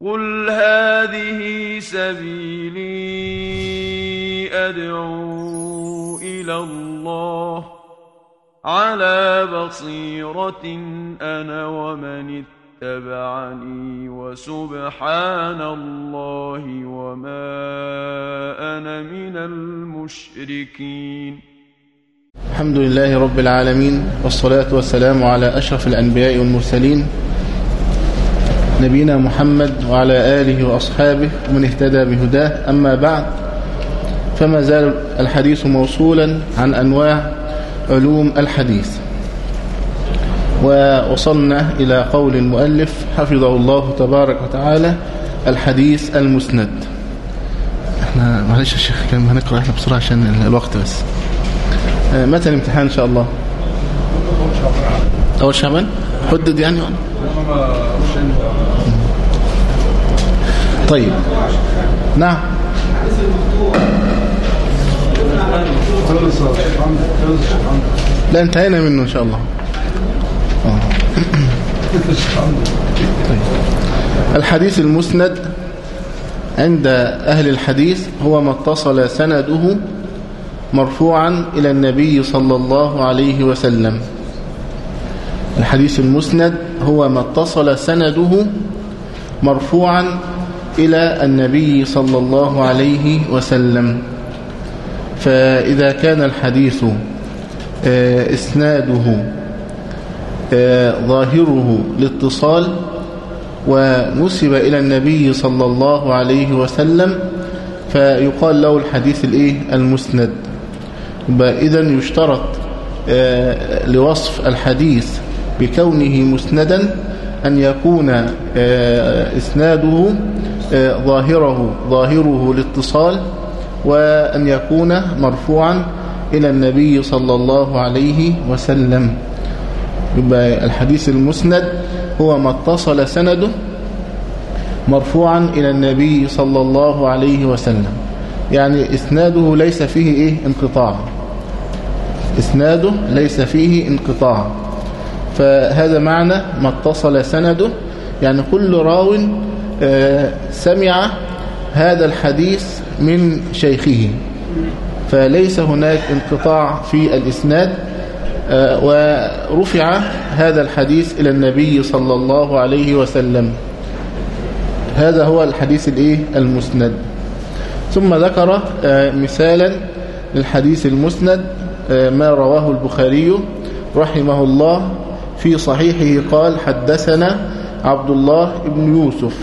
قل هذه سبيلي أدعو إلى الله على بصيرة أنا ومن اتبعني وسبحان الله وما أنا من المشركين. الحمد لله رب العالمين والصلاة والسلام على أشرف الأنبياء والمرسلين نبينا محمد وعلى آله وأصحابه ومن اهتدى بهداه. أما بعد فما زال الحديث موصولا عن أنواع علوم الحديث. ووصلنا إلى قول المؤلف حفظه الله تبارك وتعالى الحديث المسند. إحنا معلش يا شيخ كان هنقرأ إحنا بسرعة عشان الوقت بس. متى الامتحان إن شاء الله؟ أول شعبان حدد يعني ولا طيب نعم لا انتهينا منه إن شاء الله. طيب. الحديث المسند عند أهل الحديث هو ما اتصل سنده مرفوعا إلى النبي صلى الله عليه وسلم الحديث المسند هو ما اتصل سنده مرفوعا إلى النبي صلى الله عليه وسلم. فإذا كان الحديث إسناده ظاهره الاتصال ونسب إلى النبي صلى الله عليه وسلم فيقال له الحديث الإيه؟ المسند. إذا يشترط لوصف الحديث بكونه مسندا أن يكون إسناده ظاهره ظاهره الاتصال وأن يكون مرفوعا إلى النبي صلى الله عليه وسلم. يبقى الحديث المسند هو ما اتصل سنده مرفوعا إلى النبي صلى الله عليه وسلم. يعني إسناده ليس فيه إيه؟ انقطاع. إسناده ليس فيه انقطاع. فهذا معنى ما اتصل سنده. يعني كل راو سمع هذا الحديث من شيخه. فليس هناك انقطاع في الإسناد ورفع هذا الحديث إلى النبي صلى الله عليه وسلم. هذا هو الحديث الإيه؟ المسند. ثم ذكر مثالا للحديث المسند ما رواه البخاري رحمه الله في صحيحه قال حدثنا عبد الله بن يوسف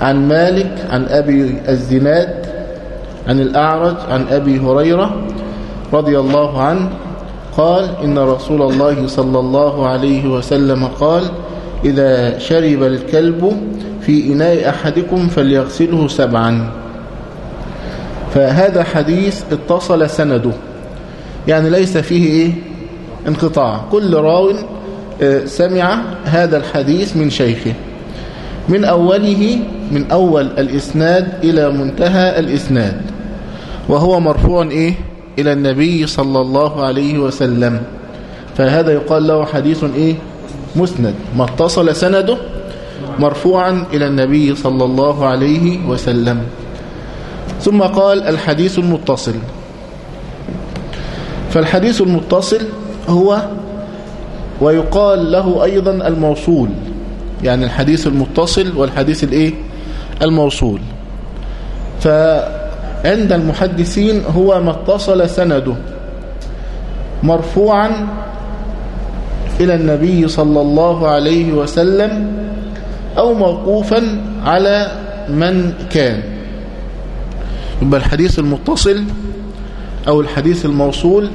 عن مالك عن أبي الزناد عن الأعرج عن أبي هريرة رضي الله عنه قال إن رسول الله صلى الله عليه وسلم قال إذا شرب الكلب في إناء أحدكم فليغسله سبعا. فهذا حديث اتصل سنده. يعني ليس فيه إيه؟ انقطاع. كل راو سمع هذا الحديث من شيخه. من أوله من أول الإسناد إلى منتهى الإسناد. وهو مرفوع إيه؟ إلى النبي صلى الله عليه وسلم. فهذا يقال له حديث إيه؟ مسند. ما اتصل سنده مرفوعا إلى النبي صلى الله عليه وسلم. ثم قال الحديث المتصل. فالحديث المتصل هو ويقال له أيضا الموصول يعني الحديث المتصل والحديث الإيه؟ الموصول. فعند المحدثين هو ما اتصل سنده مرفوعا إلى النبي صلى الله عليه وسلم أو موقوفا على من كان. يبقى الحديث المتصل أو الحديث الموصول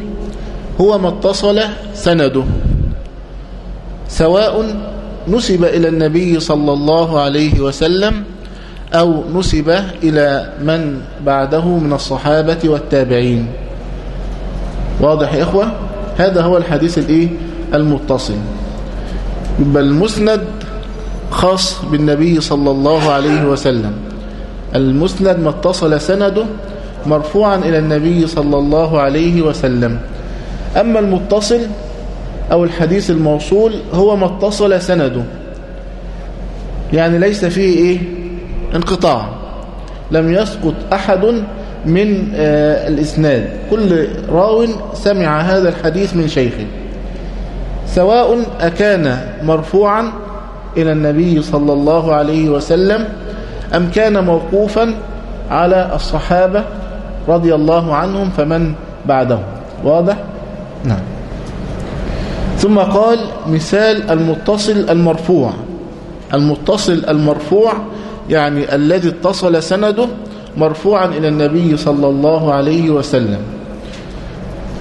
هو ما اتصل سنده. سواء نسب إلى النبي صلى الله عليه وسلم أو نسب إلى من بعده من الصحابة والتابعين. واضح يا إخوة؟ هذا هو الحديث الإيه؟ المتصل. يبقى المسند خاص بالنبي صلى الله عليه وسلم. المسند ما اتصل سنده مرفوعا إلى النبي صلى الله عليه وسلم. أما المتصل أو الحديث الموصول هو ما اتصل سنده. يعني ليس فيه إيه؟ انقطاع. لم يسقط أحد من آه، الإسناد. كل راو سمع هذا الحديث من شيخه. سواء أكان مرفوعا إلى النبي صلى الله عليه وسلم أم كان موقوفا على الصحابة رضي الله عنهم فمن بعدهم. واضح؟ نعم. ثم قال مثال المتصل المرفوع. المتصل المرفوع يعني الذي اتصل سنده مرفوعا إلى النبي صلى الله عليه وسلم.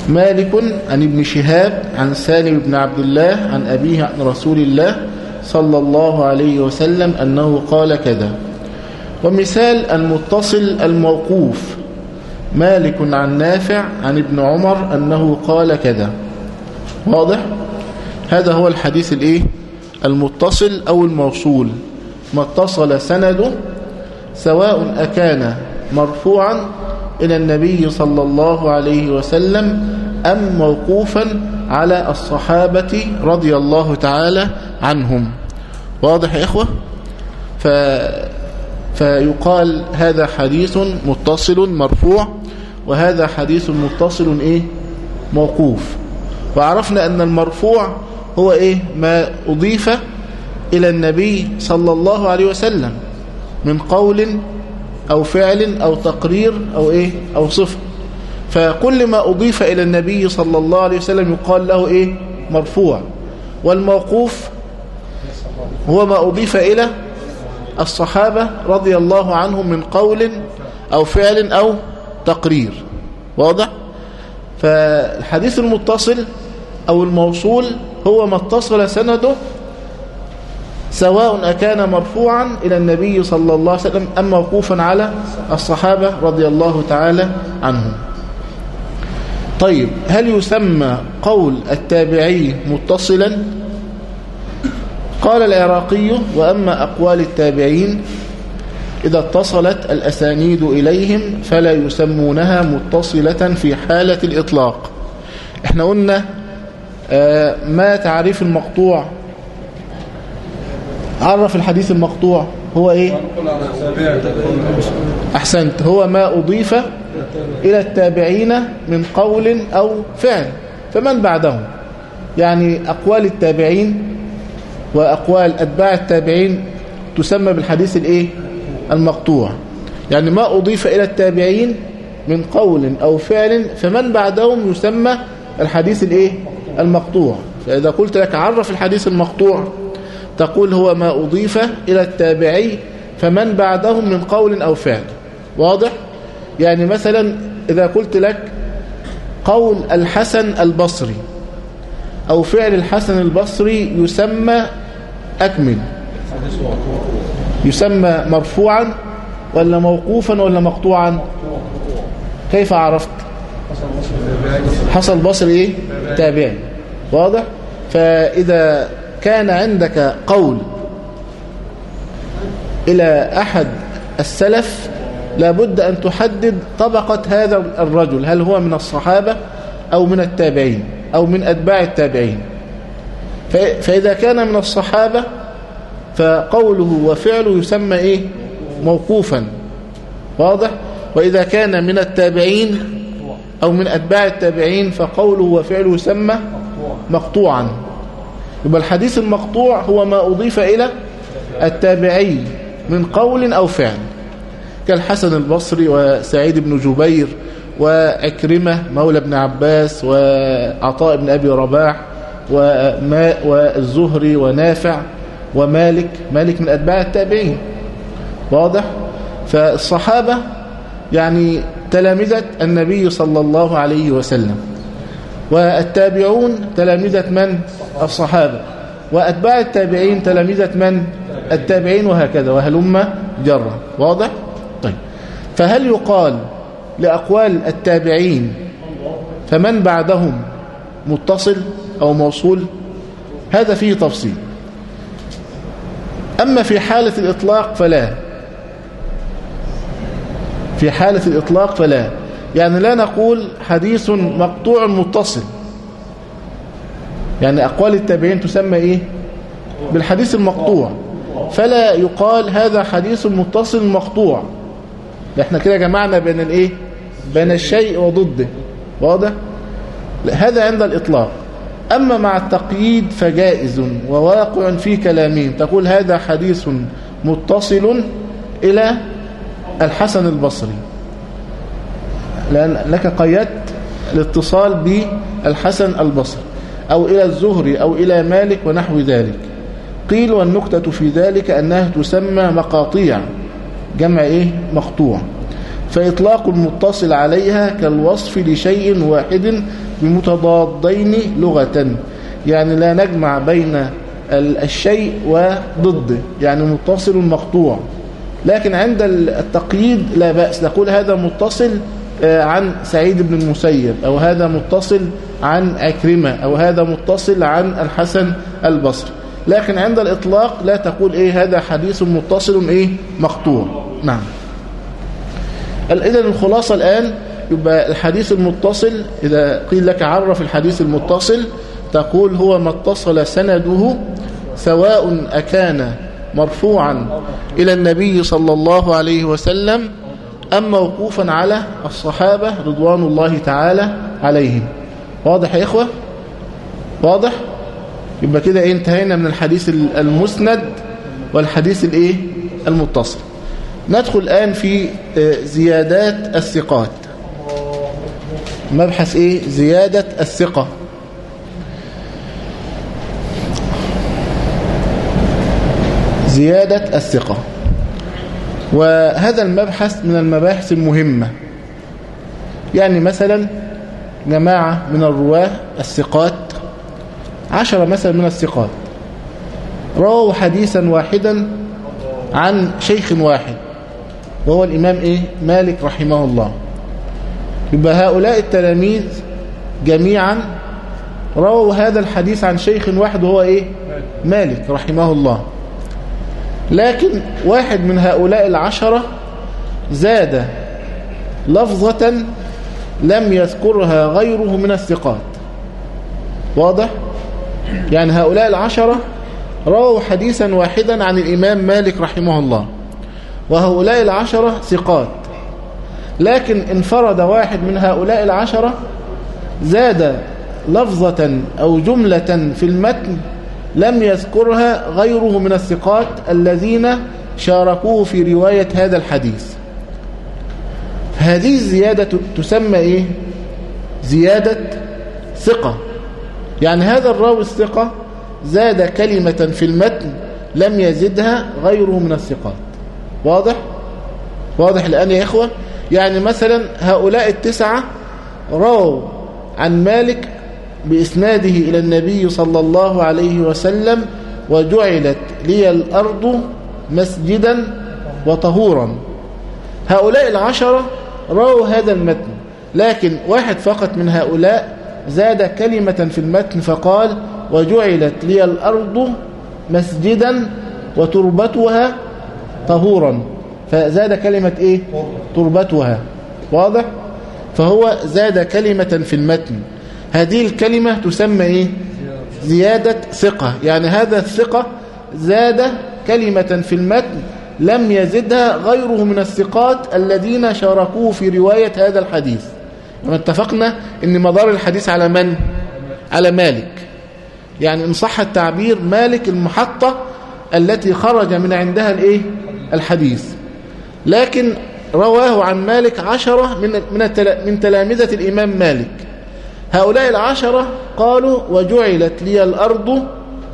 مالك عن ابن شهاب عن سالم بن عبد الله عن أبيه عن رسول الله صلى الله عليه وسلم أنه قال كذا. ومثال المتصل الموقوف. مالك عن نافع عن ابن عمر أنه قال كذا. واضح؟ هذا هو الحديث الإيه؟ المتصل أو الموصول. ما اتصل سنده سواء أكان مرفوعا إلى النبي صلى الله عليه وسلم أم موقوفا على الصحابة رضي الله تعالى عنهم. واضح يا إخوة؟ ف... فيقال هذا حديث متصل مرفوع وهذا حديث متصل إيه؟ موقوف. وعرفنا أن المرفوع هو إيه؟ ما أضيف إلى النبي صلى الله عليه وسلم من قول أو فعل أو تقرير أو إيه؟ أو صفة. فكل ما أضيف إلى النبي صلى الله عليه وسلم يقال له إيه؟ مرفوع. والموقوف هو ما أضيف إلى الصحابة رضي الله عنهم من قول أو فعل أو تقرير. واضح؟ فالحديث المتصل أو الموصول هو ما اتصل سنده سواء أكان مرفوعا إلى النبي صلى الله عليه وسلم أم موقوفا على الصحابة رضي الله تعالى عنهم. طيب هل يسمى قول التابعي متصلا؟ قال العراقي وأما أقوال التابعين إذا اتصلت الأسانيد إليهم فلا يسمونها متصلة في حالة الإطلاق. إحنا قلنا ما تعريف المقطوع؟ عرف الحديث المقطوع. هو إيه؟ أحسنت. هو ما أضيف إلى التابعين من قول أو فعل. فمن بعدهم؟ يعني أقوال التابعين وأقوال أتباع التابعين تسمى بالحديث الإيه؟ المقطوع. يعني ما أضيف إلى التابعين من قول أو فعل فمن بعدهم يسمى الحديث الإيه؟ المقطوع. فإذا قلت لك عرف الحديث المقطوع تقول هو ما أضيف إلى التابعي فمن بعدهم من قول أو فعل. واضح؟ يعني مثلا إذا قلت لك قول الحسن البصري أو فعل الحسن البصري يسمى أكمل. يسمى مرفوعا ولا موقوفا ولا مقطوعا؟ كيف عرفت؟ حصل بصري إيه؟ تابعي. واضح؟ فإذا كان عندك قول إلى أحد السلف لابد أن تحدد طبقة هذا الرجل هل هو من الصحابة أو من التابعين أو من أتباع التابعين. فإذا كان من الصحابة فقوله وفعله يسمى إيه؟ موقوفا. واضح؟ وإذا كان من التابعين أو من أتباع التابعين فقوله وفعله يسمى مقطوعا. يبقى الحديث المقطوع هو ما أضيف إلى التابعي من قول أو فعل. كالحسن البصري وسعيد بن جبير وعكرمة مولى بن عباس وعطاء بن أبي رباح وماء والزهري ونافع ومالك. مالك من أتباع التابعين. واضح؟ فالصحابة يعني تلامذة النبي صلى الله عليه وسلم. والتابعون تلامذة من؟ الصحابة. وأتباع التابعين تلامذة من؟ التابعين وهكذا وهلم جرة واضح؟ طيب. فهل يقال لأقوال التابعين فمن بعدهم متصل أو موصول؟ هذا فيه تفصيل. أما في حالة الإطلاق فلا. في حالة الإطلاق فلا. يعني لا نقول حديث مقطوع متصل. يعني أقوال التابعين تسمى إيه؟ بالحديث المقطوع. فلا يقال هذا حديث متصل مقطوع. إحنا كده جمعنا بين الإيه؟ بين الشيء وضده. واضح؟ هذا عند الإطلاق. أما مع التقييد فجائز وواقع في كلامين تقول هذا حديث متصل إلى الحسن البصري. لأن لك قيدت الاتصال بالحسن البصري أو إلى الزهري أو إلى مالك ونحو ذلك. قيل والنكتة في ذلك أنها تسمى مقاطيع جمع إيه؟ مقطوع. فإطلاق المتصل عليها كالوصف لشيء واحد بمتضادين لغة يعني لا نجمع بين الشيء وضده يعني متصل مقطوع. لكن عند التقييد لا بأس نقول هذا متصل عن سعيد بن المسيب أو هذا متصل عن عكرمة أو هذا متصل عن الحسن البصري. لكن عند الإطلاق لا تقول إيه هذا حديث متصل إيه مقطوع. نعم. إذا الخلاصة الآن يبقى الحديث المتصل إذا قيل لك عرف الحديث المتصل تقول هو ما اتصل سنده سواء أكان مرفوعا إلى النبي صلى الله عليه وسلم أم موقوفا على الصحابة رضوان الله تعالى عليهم. واضح يا إخوة؟ واضح؟ يبقى كده إيه انتهينا من الحديث المسند والحديث الإيه؟ المتصل. ندخل الآن في زيادات الثقات. مبحث إيه؟ زيادة الثقة. زيادة الثقة. وهذا المبحث من المباحث المهمة يعني مثلا جماعة من الرواة الثقات عشرة مثلا من الثقات رووا حديثا واحدا عن شيخ واحد وهو الإمام إيه؟ مالك رحمه الله يبقى هؤلاء التلاميذ جميعا رووا هذا الحديث عن شيخ واحد وهو إيه؟ مالك رحمه الله لكن واحد من هؤلاء العشرة زاد لفظة لم يذكرها غيره من الثقات واضح؟ يعني هؤلاء العشرة رووا حديثا واحدا عن الإمام مالك رحمه الله وهؤلاء العشرة ثقات لكن انفرد واحد من هؤلاء العشرة زاد لفظة أو جملة في المتن لم يذكرها غيره من الثقات الذين شاركوه في رواية هذا الحديث هذه الزيادة تسمى إيه؟ زيادة ثقة يعني هذا الراوي الثقة زاد كلمة في المتن لم يزدها غيره من الثقات واضح؟ واضح الآن يا إخوة يعني مثلا هؤلاء التسعة رووا عن مالك بإسناده إلى النبي صلى الله عليه وسلم وجعلت لي الأرض مسجدا وطهورا. هؤلاء العشرة رووا هذا المتن لكن واحد فقط من هؤلاء زاد كلمة في المتن فقال وجعلت لي الأرض مسجدا وتربتها طهورا. فزاد كلمة إيه؟ تربتها. واضح؟ فهو زاد كلمة في المتن. هذه الكلمة تسمى إيه؟ زيادة ثقة. يعني هذا الثقة زاد كلمة في المتن لم يزدها غيره من الثقات الذين شاركوه في رواية هذا الحديث. اتفقنا إن مدار الحديث على من؟ على مالك. يعني إن صح التعبير مالك المحطة التي خرج من عندها الإيه؟ الحديث. لكن رواه عن مالك عشرة من من تلامذة الإمام مالك. هؤلاء العشرة قالوا وجعلت لي الأرض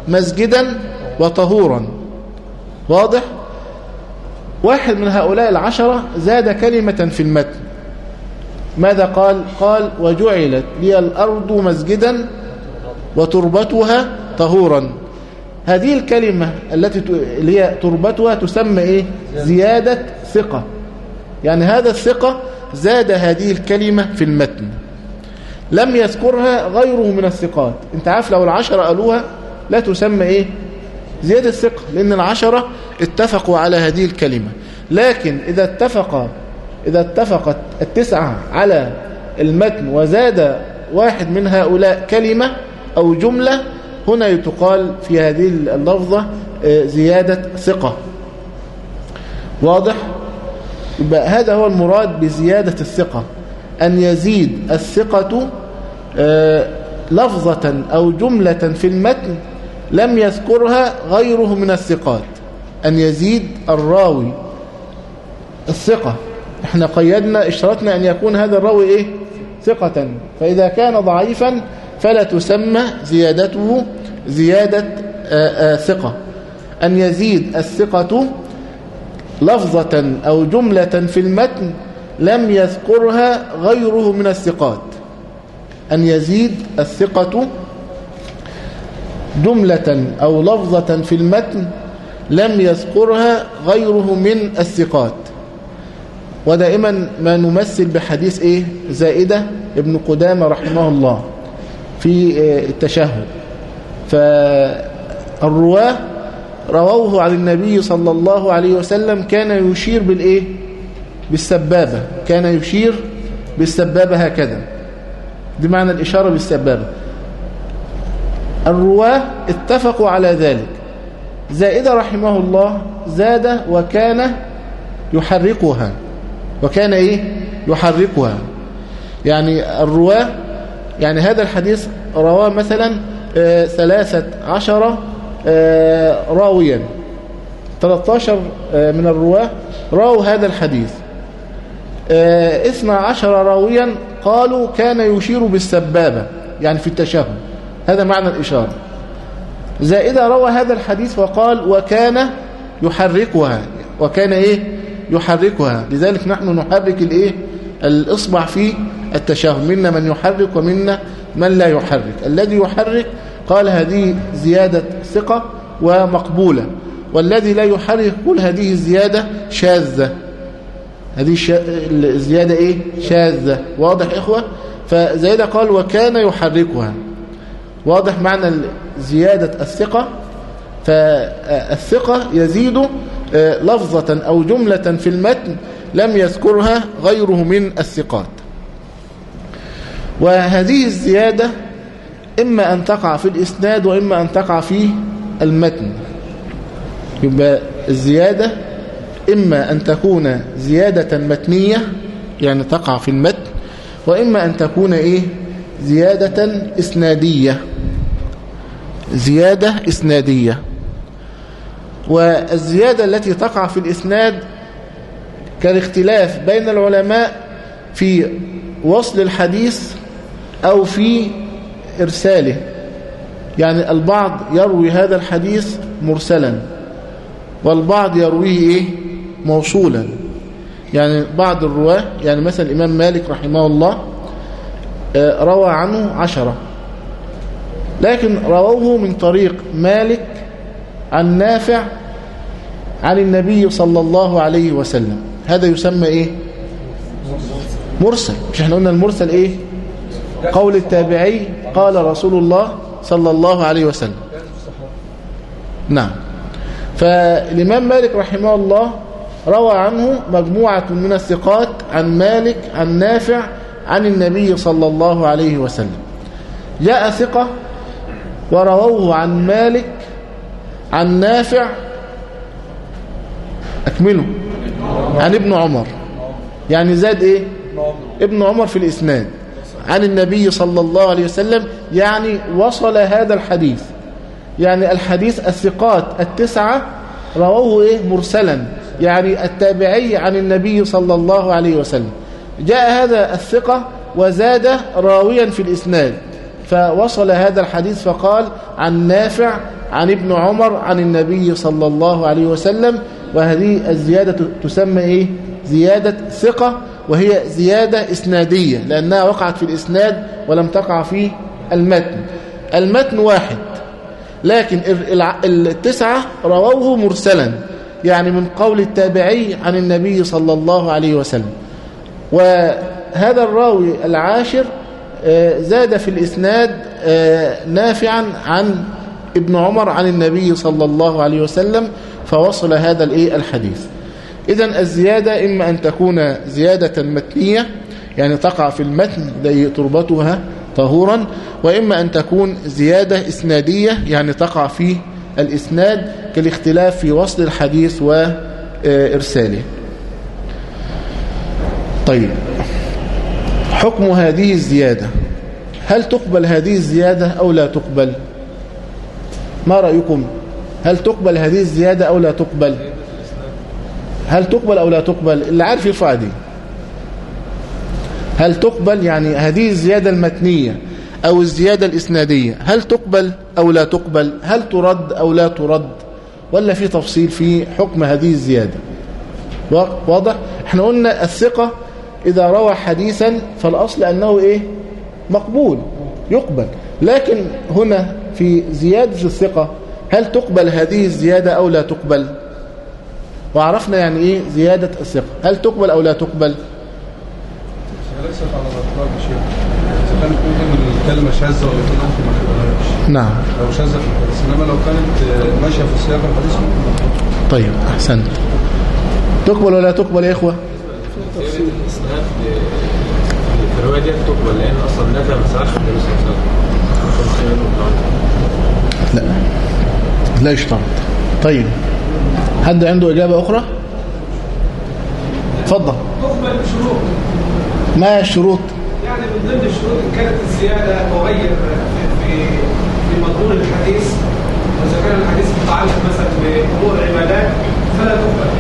مسجدا وطهورا. واضح؟ واحد من هؤلاء العشرة زاد كلمة في المتن. ماذا قال؟ قال وجعلت لي الأرض مسجدا وتربتها طهورا. هذه الكلمة التي اللي هي تربتها تسمى إيه؟ زيادة ثقة. يعني هذا الثقة زاد هذه الكلمة في المتن. لم يذكرها غيره من الثقات. انت عارف لو العشرة قالوها لا تسمى إيه؟ زيادة ثقة لأن العشرة اتفقوا على هذه الكلمة. لكن إذا اتفق إذا اتفقت التسعة على المتن وزاد واحد من هؤلاء كلمة أو جملة هنا تقال في هذه اللفظة زيادة ثقة. واضح؟ يبقى هذا هو المراد بزيادة الثقة. أن يزيد الثقة لفظة أو جملة في المتن لم يذكرها غيره من الثقات أن يزيد الراوي الثقة. إحنا قيدنا اشترطنا أن يكون هذا الراوي إيه؟ ثقة. فإذا كان ضعيفا فلا تسمى زيادته زيادة آآ آآ ثقة. أن يزيد الثقة لفظة أو جملة في المتن لم يذكرها غيره من الثقات. أن يزيد الثقة جملة أو لفظة في المتن لم يذكرها غيره من الثقات. ودائما ما نمثل بحديث إيه؟ زائدة ابن قدامة رحمه الله في التشهد. فالرواة رووه عن النبي صلى الله عليه وسلم كان يشير بالإيه؟ بالسبابة. كان يشير بالسبابة هكذا. دي معنى الإشارة بالسبابة الرواة اتفقوا على ذلك. زائدة رحمه الله زاد وكان يحركها وكان إيه؟ يحركها يعني الرواة يعني هذا الحديث رواه مثلا آه ثلاثة عشر آه راويا. 13 آه من الرواة راوا هذا الحديث. اثنى عشر راويا قالوا كان يشير بالسبابة يعني في التشهد. هذا معنى الإشارة. زائدة روى هذا الحديث وقال وكان يحركها. وكان إيه؟ يحركها. لذلك نحن نحرك الإيه؟ الإصبع في التشهد. منا من يحرك ومنا من لا يحرك. الذي يحرك قال هذه زيادة ثقة ومقبولة. والذي لا يحرك قل هذه الزيادة شاذة. هذه الزيادة إيه؟ شاذة. واضح إخوة؟ فزيادة قال وكان يحركها. واضح معنى زيادة الثقة. فالثقة يزيد لفظة أو جملة في المتن لم يذكرها غيره من الثقات. وهذه الزيادة إما أن تقع في الإسناد وإما أن تقع في المتن. يبقى الزيادة إما أن تكون زيادة متنية يعني تقع في المتن وإما أن تكون إيه؟ زيادة إسنادية. زيادة إسنادية. والزيادة التي تقع في الإسناد كالاختلاف بين العلماء في وصل الحديث أو في إرساله. يعني البعض يروي هذا الحديث مرسلا والبعض يرويه إيه؟ موصولا. يعني بعض الرواة يعني مثلا الإمام مالك رحمه الله روى عنه عشرة. لكن رووه من طريق مالك عن نافع عن النبي صلى الله عليه وسلم. هذا يسمى إيه؟ مرسل. مش إحنا قلنا المرسل إيه؟ قول التابعي قال رسول الله صلى الله عليه وسلم. نعم. فالإمام مالك رحمه الله روى عنه مجموعة من الثقات عن مالك عن نافع عن النبي صلى الله عليه وسلم. جاء ثقة ورووه عن مالك عن نافع أكمله عن ابن عمر. يعني زاد إيه؟ ابن عمر في الإسناد. عن النبي صلى الله عليه وسلم يعني وصل هذا الحديث. يعني الحديث الثقات التسعة رووه إيه؟ مرسلا. يعني التابعي عن النبي صلى الله عليه وسلم. جاء هذا الثقة وزاد راويا في الإسناد. فوصل هذا الحديث فقال عن نافع عن ابن عمر عن النبي صلى الله عليه وسلم. وهذه الزيادة تسمى إيه؟ زيادة ثقة وهي زيادة إسنادية لأنها وقعت في الإسناد ولم تقع في المتن. المتن واحد لكن التسعة رووه مرسلا. يعني من قول التابعي عن النبي صلى الله عليه وسلم. وهذا الراوي العاشر زاد في الإسناد نافعا عن ابن عمر عن النبي صلى الله عليه وسلم فوصل هذا الحديث. إذا الزيادة إما أن تكون زيادة متنية يعني تقع في المتن زي تربتها طهورا وإما أن تكون زيادة إسنادية يعني تقع في الإسناد كالاختلاف في وصل الحديث وإرساله. طيب حكم هذه الزيادة هل تقبل هذه الزيادة أو لا تقبل؟ ما رأيكم؟ هل تقبل هذه الزيادة أو لا تقبل؟ هل تقبل أو لا تقبل؟ اللي عارف يرفع دي هل تقبل؟ يعني هذه الزيادة المتنية أو الزيادة الإسنادية. هل تقبل أو لا تقبل؟ هل ترد أو لا ترد؟ ولا في تفصيل في حكم هذه الزيادة. واضح؟ إحنا قلنا الثقة إذا روى حديثا فالأصل أنه إيه؟ مقبول يقبل. لكن هنا في زيادة الثقة هل تقبل هذه الزيادة أو لا تقبل؟ وعرفنا يعني إيه زيادة الثقة. هل تقبل أو لا تقبل؟ الكلمة شاذة ولا ممكن ما نعم. لو شاذة في الحديث إنما لو كانت آه، ماشية في سياق الحديث طيب أحسن تقبل ولا تقبل يا في الرواية دي تقبل لأن أصلا نفى ما سمعش النبي صلى الله عليه وسلم لا. لا يشترط. طيب. حد عنده إجابة أخرى؟ اتفضل. تقبل بشروط. ما هي الشروط؟ من ضمن الشروط إن كانت الزيادة تغير في في مضمون الحديث واذا كان الحديث متعلق مثلا بأمور العبادات فلا تقبل.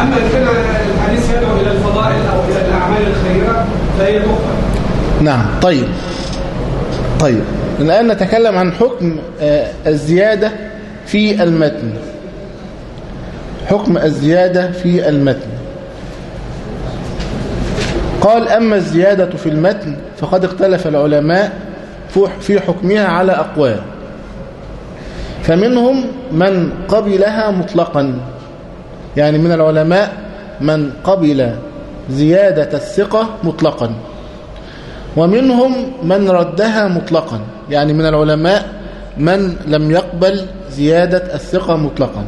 أما إن كان الحديث يدعو إلى الفضائل أو إلى الأعمال الخيرة فهي تقبل. نعم طيب. طيب الآن نتكلم عن حكم آه، الزيادة في المتن. حكم الزيادة في المتن. قال أما الزيادة في المتن فقد اختلف العلماء في حكمها على أقوال. فمنهم من قبلها مطلقا. يعني من العلماء من قبل زيادة الثقة مطلقا. ومنهم من ردها مطلقا. يعني من العلماء من لم يقبل زيادة الثقة مطلقا.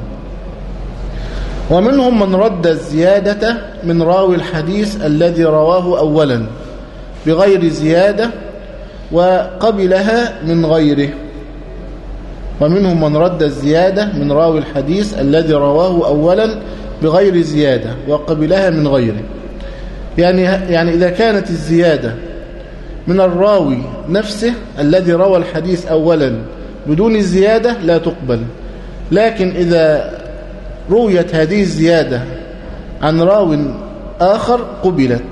ومنهم من رد الزيادة من راوي الحديث الذي رواه أولا بغير زيادة وقبلها من غيره. ومنهم من رد الزيادة من راوي الحديث الذي رواه أولا بغير زيادة وقبلها من غيره. يعني يعني إذا كانت الزيادة من الراوي نفسه الذي روى الحديث أولا بدون الزيادة لا تقبل. لكن إذا رويت هذه الزيادة عن راو آخر قبلت.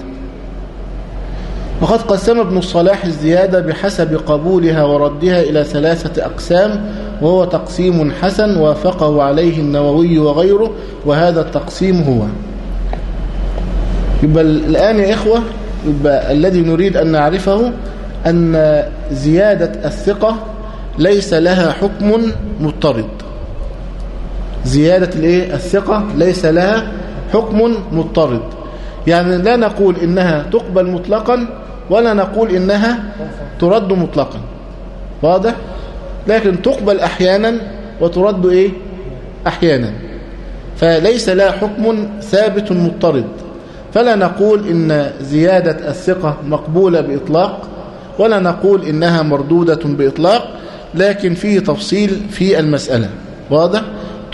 وقد قسم ابن الصلاح الزيادة بحسب قبولها وردها إلى ثلاثة أقسام وهو تقسيم حسن وافقه عليه النووي وغيره وهذا التقسيم هو. يبقى الآن يا إخوة يبقى الذي نريد أن نعرفه أن زيادة الثقة ليس لها حكم مضطرد. زيادة الايه؟ الثقة ليس لها حكم مضطرد. يعني لا نقول إنها تقبل مطلقا ولا نقول إنها ترد مطلقا. واضح؟ لكن تقبل أحيانا وترد إيه؟ أحيانا. فليس لها حكم ثابت مضطرد. فلا نقول إن زيادة الثقة مقبولة بإطلاق ولا نقول إنها مردودة بإطلاق لكن فيه تفصيل في المسألة. واضح؟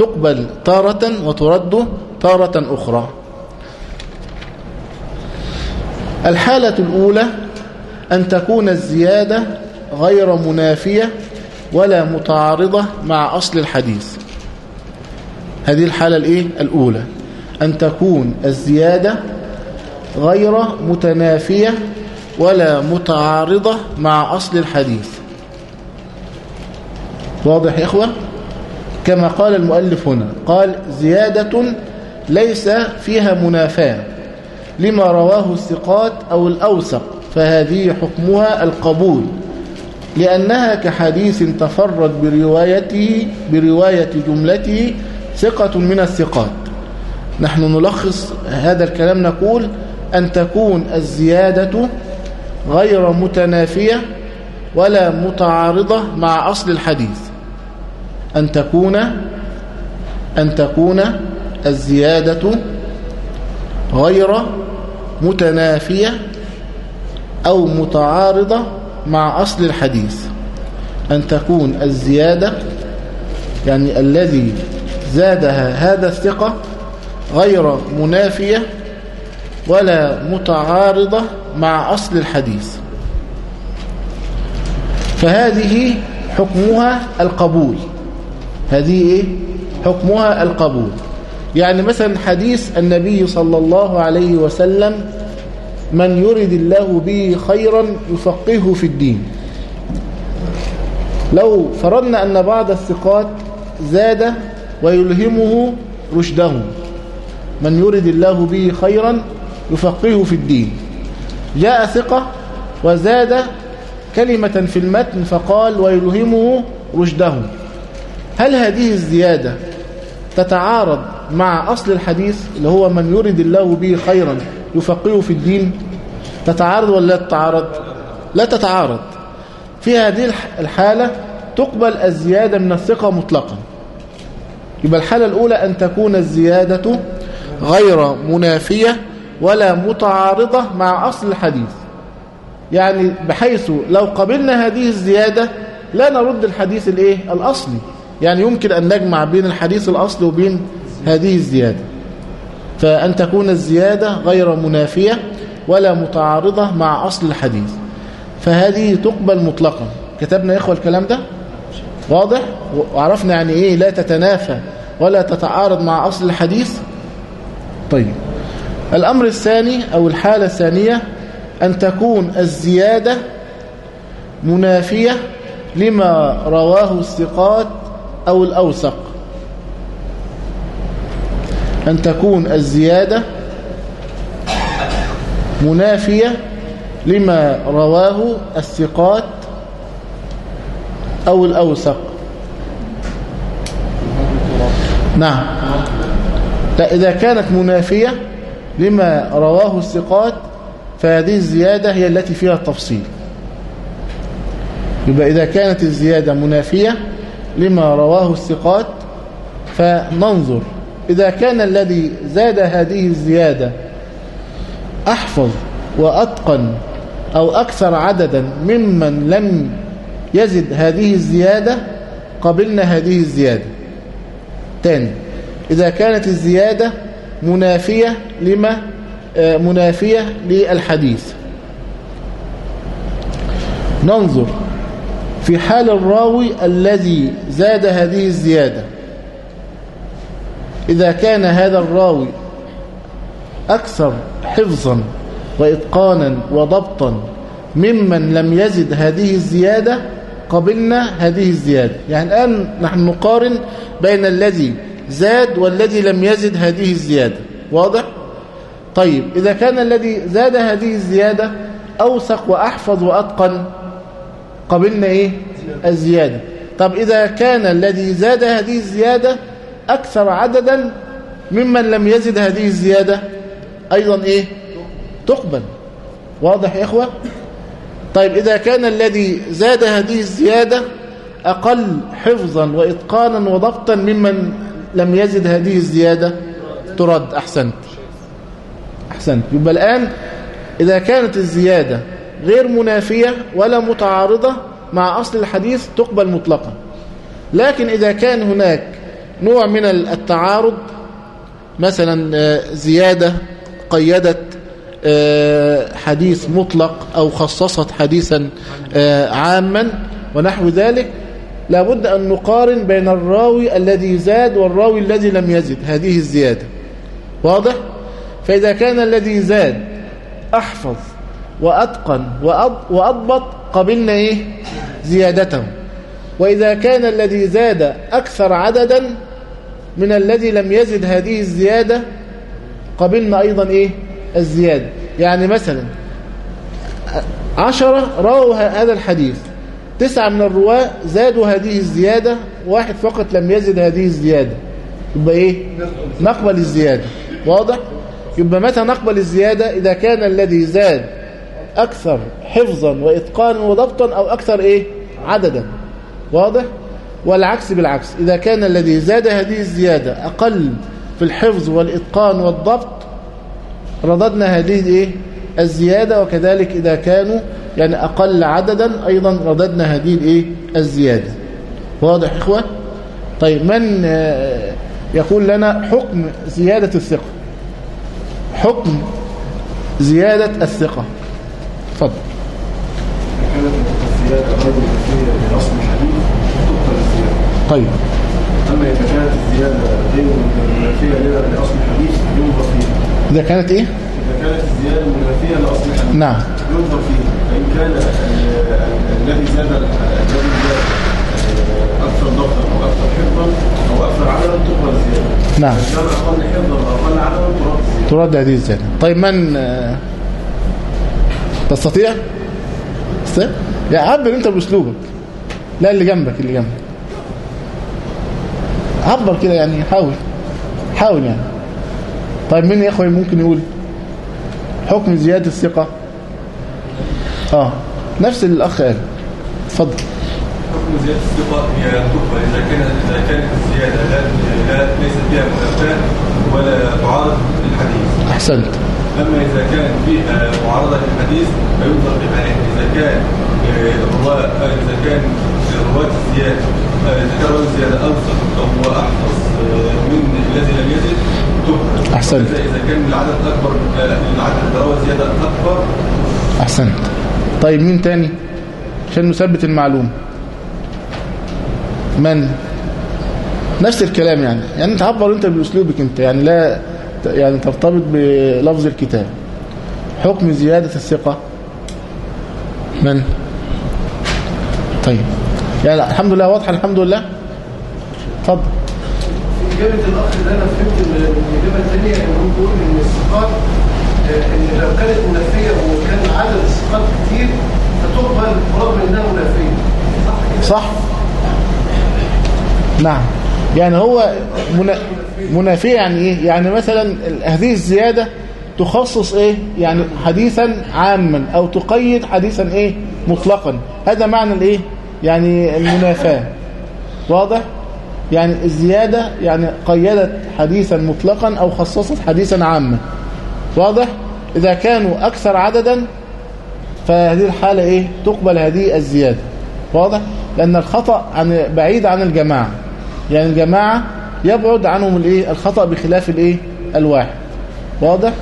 تقبل تارة وترد تارة أخرى. الحالة الأولى أن تكون الزيادة غير منافية ولا متعارضة مع أصل الحديث. هذه الحالة الإيه؟ الأولى. أن تكون الزيادة غير متنافية ولا متعارضة مع أصل الحديث. واضح يا إخوة؟ كما قال المؤلف هنا قال زيادة ليس فيها منافاة لما رواه الثقات أو الأوثق فهذه حكمها القبول لأنها كحديث تفرد بروايته برواية جملته ثقة من الثقات. نحن نلخص هذا الكلام نقول أن تكون الزيادة غير متنافية ولا متعارضة مع أصل الحديث. أن تكون أن تكون الزيادة غير متنافية أو متعارضة مع أصل الحديث. أن تكون الزيادة يعني الذي زادها هذا الثقة غير منافية ولا متعارضة مع أصل الحديث. فهذه حكمها القبول. هذه إيه؟ حكمها القبول. يعني مثلا حديث النبي صلى الله عليه وسلم من يرد الله به خيرا يفقهه في الدين. لو فرضنا أن بعض الثقات زاد ويلهمه رشده من يرد الله به خيرا يفقهه في الدين. جاء ثقة وزاد كلمة في المتن فقال ويلهمه رشده هل هذه الزيادة تتعارض مع أصل الحديث اللي هو من يرد الله به خيرا يفقهه في الدين؟ تتعارض ولا لا تتعارض؟ لا تتعارض. في هذه الحالة تقبل الزيادة من الثقة مطلقا. يبقى الحالة الأولى أن تكون الزيادة غير منافية ولا متعارضة مع أصل الحديث. يعني بحيث لو قبلنا هذه الزيادة لا نرد الحديث الإيه؟ الأصلي. يعني يمكن أن نجمع بين الحديث الأصلي وبين هذه الزيادة. فأن تكون الزيادة غير منافية ولا متعارضة مع أصل الحديث. فهذه تقبل مطلقا. كتبنا يا إخوة الكلام ده؟ واضح؟ وعرفنا يعني إيه لا تتنافى ولا تتعارض مع أصل الحديث؟ طيب. الأمر الثاني أو الحالة الثانية أن تكون الزيادة منافية لما رواه الثقات أو الأوثق. أن تكون الزيادة منافية لما رواه الثقات أو الأوثق. نعم. لا إذا كانت منافية لما رواه الثقات فهذه الزيادة هي التي فيها التفصيل. يبقى إذا كانت الزيادة منافية لما رواه الثقات فننظر. إذا كان الذي زاد هذه الزيادة أحفظ وأتقن أو أكثر عددا ممن لم يزد هذه الزيادة قبلنا هذه الزيادة. تاني إذا كانت الزيادة منافية لما؟ منافية للحديث. ننظر. في حال الراوي الذي زاد هذه الزيادة. إذا كان هذا الراوي أكثر حفظا وإتقانا وضبطا ممن لم يزد هذه الزيادة قبلنا هذه الزيادة. يعني الآن نحن نقارن بين الذي زاد والذي لم يزد هذه الزيادة. واضح؟ طيب إذا كان الذي زاد هذه الزيادة أوثق وأحفظ وأتقن قبلنا إيه؟ الزيادة طب إذا كان الذي زاد هذه الزيادة أكثر عددا ممن لم يزد هذه الزيادة أيضا إيه؟ تقبل واضح يا إخوة؟ طيب إذا كان الذي زاد هذه الزيادة أقل حفظا وإتقانا وضبطا ممن لم يزد هذه الزيادة ترد أحسنت أحسنت يبقى الآن إذا كانت الزيادة غير منافية ولا متعارضة مع أصل الحديث تقبل مطلقا. لكن إذا كان هناك نوع من التعارض مثلا زيادة قيدت حديث مطلق أو خصصت حديثا عاما ونحو ذلك لابد أن نقارن بين الراوي الذي زاد والراوي الذي لم يزد. هذه الزيادة. واضح؟ فإذا كان الذي زاد أحفظ وأتقن وأضبط قبلنا إيه؟ زيادته وإذا كان الذي زاد أكثر عددا من الذي لم يزد هذه الزيادة قبلنا أيضا إيه؟ الزيادة يعني مثلا عشرة رووا هذا الحديث تسعة من الرواة زادوا هذه الزيادة واحد فقط لم يزد هذه الزيادة يبقى إيه؟ نقبل الزيادة واضح؟ يبقى متى نقبل الزيادة إذا كان الذي زاد أكثر حفظا وإتقانا وضبطا أو أكثر إيه؟ عددا. واضح؟ والعكس بالعكس. إذا كان الذي زاد هذه الزيادة أقل في الحفظ والإتقان والضبط رددنا هذه إيه؟ الزيادة. وكذلك إذا كانوا يعني أقل عددا أيضا رددنا هذه الإيه الزيادة. واضح إخوة؟ طيب من يقول لنا حكم زيادة الثقة؟ حكم زيادة الثقة. تفضل. كانت الزيادة غير منافية لأصل الحديث تقبل الزيادة طيب. أما إذا كانت الزيادة غير منافية لأصل الحديث ينظر فيها إذا كانت إيه؟ إذا كانت الزيادة منافية لأصل الحديث نعم. ينظر فيها فإن كان ال- الذي زاد الذي زاد أكثر ضغطا أو أكثر حفظا أو أكثر عددا تقبل الزيادة نعم. إن كان أقل حفظا أو أقل عددا ترد الزيادة ترد هذه الزيادة. طيب من تستطيع؟ تستطيع؟ يا عبر انت بأسلوبك. لا اللي جنبك اللي جنبك. عبر كده يعني حاول. حاول يعني. طيب مين يا أخوي ممكن يقول؟ حكم زيادة الثقة. آه. نفس اللي الأخ قال اتفضل. حكم زيادة الثقة هي تقبل. إذا كانت إذا كانت الزيادة لا ليست فيها منافاة ولا تعارض للحديث، أحسنت. أما إذا كان فيها معارضة للحديث فينظر في حالين، إذا كان آه، آه، إذا كان رواة الزيادة آه، إذا كان رواة الزيادة أوثق أو أحفظ آه، من الذي لم يزد. وإذا- إذا كان العدد أكبر آه، العدد روى زيادة أكبر. أحسنت. طيب مين تاني؟ عشان نثبت المعلومة من؟ نفس الكلام يعني. يعني أنت عبر أنت بأسلوبك أنت. يعني لا يعني ترتبط بلفظ الكتاب. حكم زيادة الثقة. من؟ طيب. يعني الحمد لله واضحة الحمد لله؟ اتفضل إجابة الأخ ده أنا فهمت من الإجابة الثانية إن هو بيقول إن الثقات آه، إن لو كانت منافية وكان عدد الثقات كتير فتقبل برغم إنها منافية. صح كده؟ صح. نعم. يعني هو منافية يعني إيه؟ يعني مثلا هذه الزيادة تخصص إيه؟ يعني حديثا عاما أو تقيد حديثا إيه؟ مطلقا. هذا معنى الإيه؟ يعني المنافاة. واضح؟ يعني الزيادة يعني قيدت حديثا مطلقا أو خصصت حديثا عاما. واضح؟ إذا كانوا أكثر عددا فهذه الحالة إيه؟ تقبل هذه الزيادة. واضح؟ لأن الخطأ عن بعيد عن الجماعة. يعني الجماعة يبعد عنهم الايه؟ الخطأ بخلاف الايه؟ الواحد. واضح؟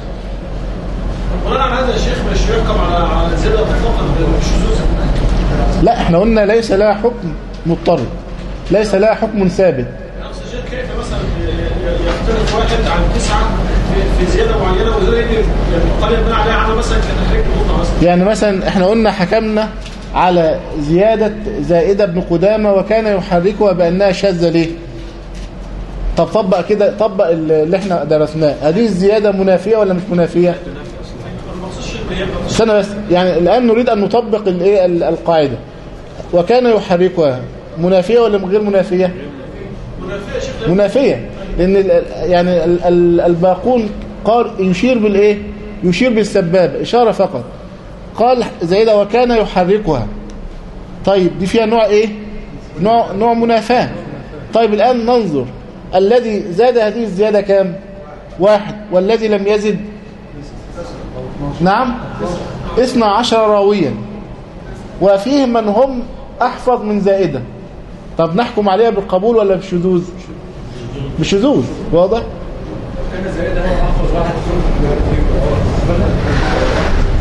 على هذا يا شيخ مش يحكم على على زيادة مطلقا بالشذوذ لا إحنا قلنا ليس لها حكم مضطرد. ليس لها حكم ثابت. كيف مثلا يختلف واحد عن تسعة في- زيادة معينة وزي قال يبنى عليها عمل مثلا كتحريك النقطة مثلا؟ يعني مثلا إحنا قلنا حكمنا على زيادة زائدة بن قدامة وكان يحركها بأنها شاذة ليه؟ طب طبق كده طبق اللي إحنا درسناه. هذه الزيادة منافية ولا مش منافية؟ استنى بس. يعني الآن نريد أن نطبق الايه ال- القاعدة. وكان يحركها. منافية ولا غير منافية؟ منافية. لأن يعني ال- ال- الباقون قال يشير بالإيه يشير بالسبابة إشارة فقط. قال زيادة وكان يحركها. طيب دي فيها نوع إيه؟ نوع, نوع منافاة. طيب الآن ننظر. الذي زاد هذه الزيادة كام؟ واحد. والذي لم يزد؟ نعم. اثنى عشر راويا. وفيه من هم أحفظ من زائدة. طب نحكم عليها بالقبول ولا بالشذوذ بشذوذ. واضح؟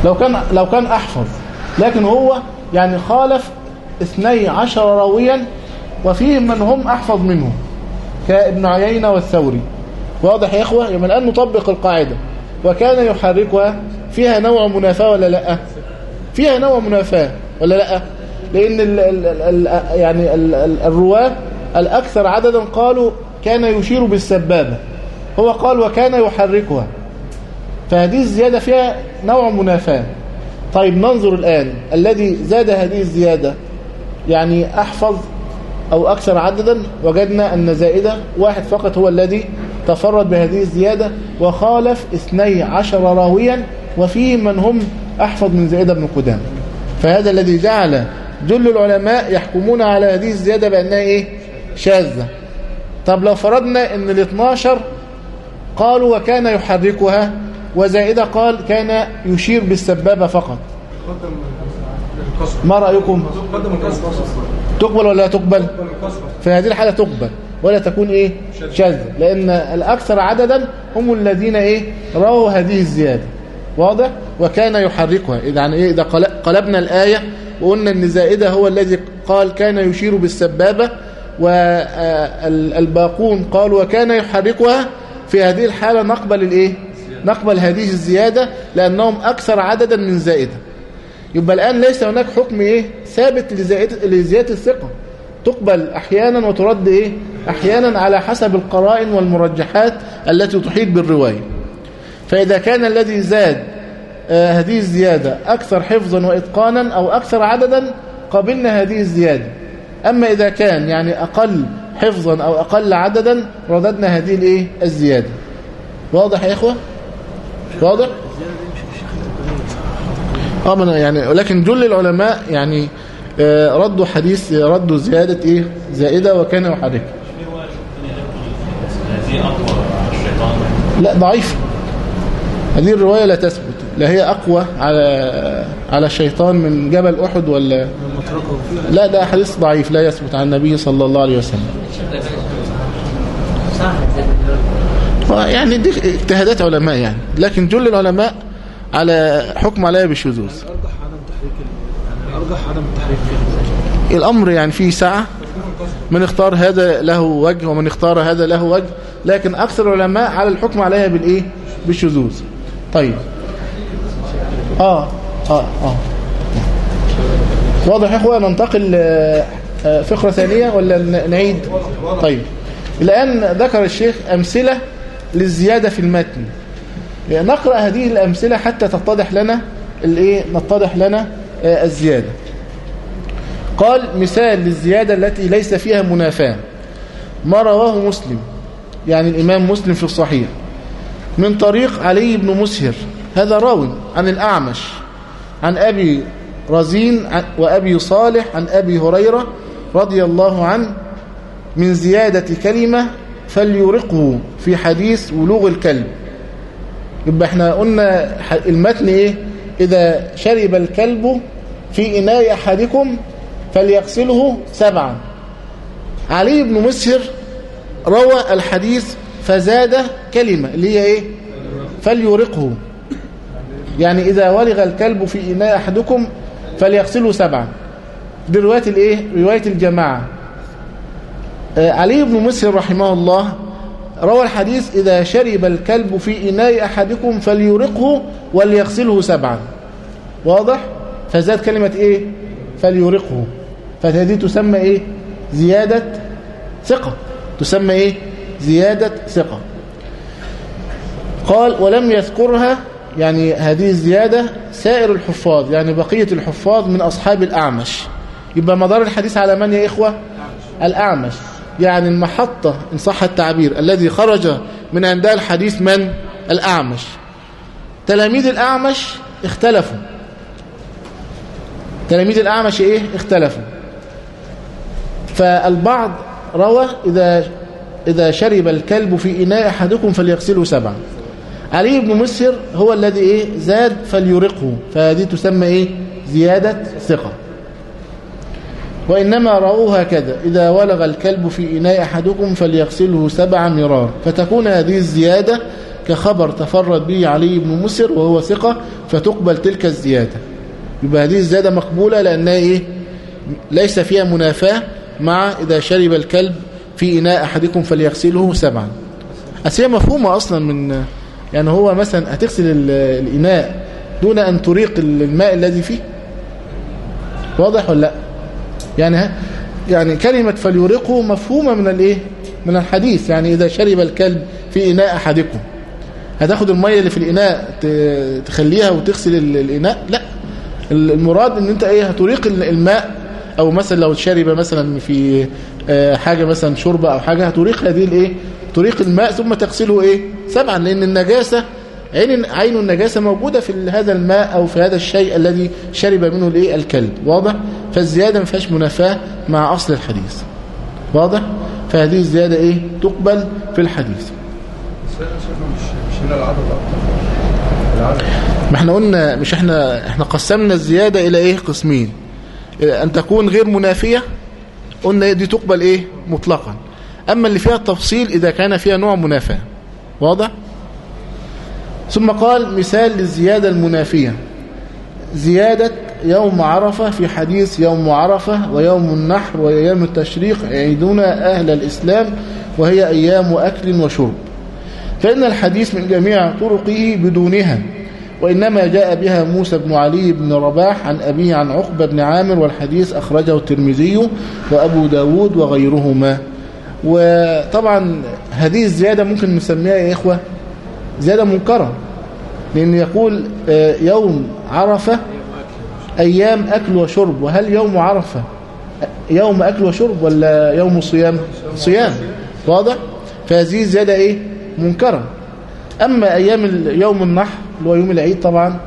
لو كان لو كان أحفظ. لكن هو يعني خالف اثني عشر راويا وفيهم من هم أحفظ منه. كابن عيينة والثوري. واضح يا إخوة؟ يبقى الآن نطبق القاعدة. وكان يحركها فيها نوع منافاة ولا لأ؟ فيها نوع منافاة ولا لأ؟ لأن ال ال ال ال يعني ال ال الرواة الأكثر عددا قالوا كان يشير بالسبابة. هو قال وكان يحركها. فهذه الزيادة فيها نوع منافاة. طيب ننظر الآن. الذي زاد هذه الزيادة يعني أحفظ أو أكثر عددا وجدنا أن زائدة واحد فقط هو الذي تفرد بهذه الزيادة وخالف اثني عشر راويا وفيه من هم أحفظ من زائدة بن قدام فهذا الذي جعل جل العلماء يحكمون على هذه الزيادة بأنها إيه؟ شاذة. طب لو فرضنا أن ال 12 قالوا وكان يحركها وزائدة قال كان يشير بالسبابة فقط. ما رأيكم؟ قدم تقبل ولا لا تقبل؟ في هذه الحالة تقبل ولا تكون إيه؟ شاذة. لأن الأكثر عددا هم الذين إيه؟ رووا هذه الزيادة. واضح؟ وكان يحركها إذا يعني إيه؟ إذا قل- قلبنا الآية وقلنا إن زائدة هو الذي قال كان يشير بالسبابة والباقون قالوا وكان يحركها في هذه الحالة نقبل الإيه؟ نقبل هذه الزيادة لأنهم أكثر عددا من زائدة. يبقى الآن ليس هناك حكم إيه؟ ثابت لزيادة الثقة. تقبل أحيانا وترد إيه؟ أحيانا على حسب القرائن والمرجحات التي تحيط بالرواية. فإذا كان الذي زاد آه، هذه الزيادة أكثر حفظا وإتقانا أو أكثر عددا قبلنا هذه الزيادة. أما إذا كان يعني أقل حفظا أو أقل عددا رددنا هذه الإيه؟ الزيادة. واضح يا إخوة؟ واضح؟ آه يعني ولكن جل العلماء يعني آه، ردوا حديث ردوا زيادة إيه؟ زائدة وكان يحركها هذه أقوى الشيطان لا ضعيفة هذه الرواية لا تثبت. لا هي أقوى على على الشيطان من جبل أحد ولا؟ لا ده حديث ضعيف لا يثبت عن النبي صلى الله عليه وسلم. يعني دي اجتهادات علماء يعني. لكن جل العلماء على حكم عليها بالشذوذ ارجح عدم تحريك ال- يعني ارجح عدم تحريك ال- الأمر يعني فيه سعة من اختار هذا له وجه ومن اختار هذا له وجه. لكن أكثر العلماء على الحكم عليها بالإيه بالشذوذ طيب. آه آه آه. واضح يا إخوة ننتقل آه، آه، فقرة ثانية ولا نعيد؟ طيب. الآن ذكر الشيخ أمثلة للزيادة في المتن. نقرأ هذه الأمثلة حتى تتضح لنا الإيه؟ نتضح لنا آه، الزيادة. قال مثال للزيادة التي ليس فيها منافاة. ما رواه مسلم يعني الإمام مسلم في الصحيح من طريق علي بن مسهر. هذا راو عن الأعمش عن أبي رزين وأبي صالح عن أبي هريرة رضي الله عنه من زيادة كلمة فليرقه في حديث ولوغ الكلب. يبقى إحنا قلنا المتن إيه؟ إذا شرب الكلب في إناء أحدكم فليغسله سبعا. علي بن مسهر روى الحديث فزاد كلمة اللي هي إيه؟ فليرقه يعني إذا ولغ الكلب في إناء أحدكم فليغسله سبعا. دي رواية الإيه؟ رواية الجماعة. آه، علي بن مسهر رحمه الله روى الحديث إذا شرب الكلب في إناء أحدكم فليرقه وليغسله سبعا. واضح؟ فزاد كلمة إيه؟ فليرقه. فهذه تسمى إيه؟ زيادة ثقة. تسمى إيه؟ زيادة ثقة. قال ولم يذكرها يعني هذه الزيادة سائر الحفاظ يعني بقية الحفاظ من أصحاب الأعمش. يبقى مدار الحديث على من يا إخوة؟ الأعمش. يعني المحطة إن صح التعبير الذي خرج من عندها الحديث من؟ الأعمش. تلاميذ الأعمش اختلفوا. تلاميذ الأعمش إيه؟ اختلفوا. فالبعض روى إذا إذا شرب الكلب في إناء أحدكم فليغسله سبعا. علي بن مسهر هو الذي إيه؟ زاد فليرقه. فهذه تسمى إيه؟ زيادة ثقة. وإنما رأوه هكذا إذا ولغ الكلب في إناء أحدكم فليغسله سبع مرار. فتكون هذه الزيادة كخبر تفرد به علي بن مسر وهو ثقة فتقبل تلك الزيادة. يبقى هذه الزيادة مقبولة لأنها إيه؟ ليس فيها منافاة مع إذا شرب الكلب في إناء أحدكم فليغسله سبعا. أسيا مفهومة أصلا من يعني هو مثلا هتغسل ال- الإناء دون أن تريق الماء الذي فيه؟ واضح ولا لأ؟ يعني يعني كلمة فليرقه مفهومة من الإيه؟ من الحديث. يعني إذا شرب الكلب في إناء أحدكم. هتاخد المية اللي في الإناء تخليها وتغسل ال- الإناء؟ لا. المراد إن أنت إيه؟ هتريق ال- الماء. أو مثلا لو شرب مثلا في آه، حاجة مثلا شوربة أو حاجة هتريق هذه الإيه؟ تريق الماء ثم تغسله إيه؟ سبعا. لأن النجاسة عين عين النجاسة موجودة في هذا الماء أو في هذا الشيء الذي شرب منه الايه الكلب واضح؟ فالزيادة ما فيهاش منافاة مع أصل الحديث. واضح؟ فهذه الزيادة إيه؟ تقبل في الحديث. ما إحنا قلنا مش إحنا إحنا قسمنا الزيادة إلى إيه؟ قسمين. إلى أن تكون غير منافية قلنا دي تقبل إيه؟ مطلقا. أما اللي فيها التفصيل إذا كان فيها نوع منافاة. واضح؟ ثم قال مثال للزيادة المنافية. زيادة يوم عرفة في حديث يوم عرفة ويوم النحر وأيام التشريق عيدنا أهل الإسلام وهي أيام أكل وشرب. فإن الحديث من جميع طرقه بدونها وإنما جاء بها موسى بن علي بن رباح عن أبيه عن عقبة بن عامر والحديث أخرجه الترمذي وأبو داود وغيرهما. وطبعا هذه الزيادة ممكن نسميها يا إخوة؟ زيادة منكرة لأن يقول آه، يوم عرفة أيام أكل وشرب وهل يوم عرفة يوم أكل وشرب ولا يوم صيام؟ صيام. واضح؟ فهذه زيادة إيه؟ منكرة. أما أيام يوم النحر اللي هو يوم العيد طبعا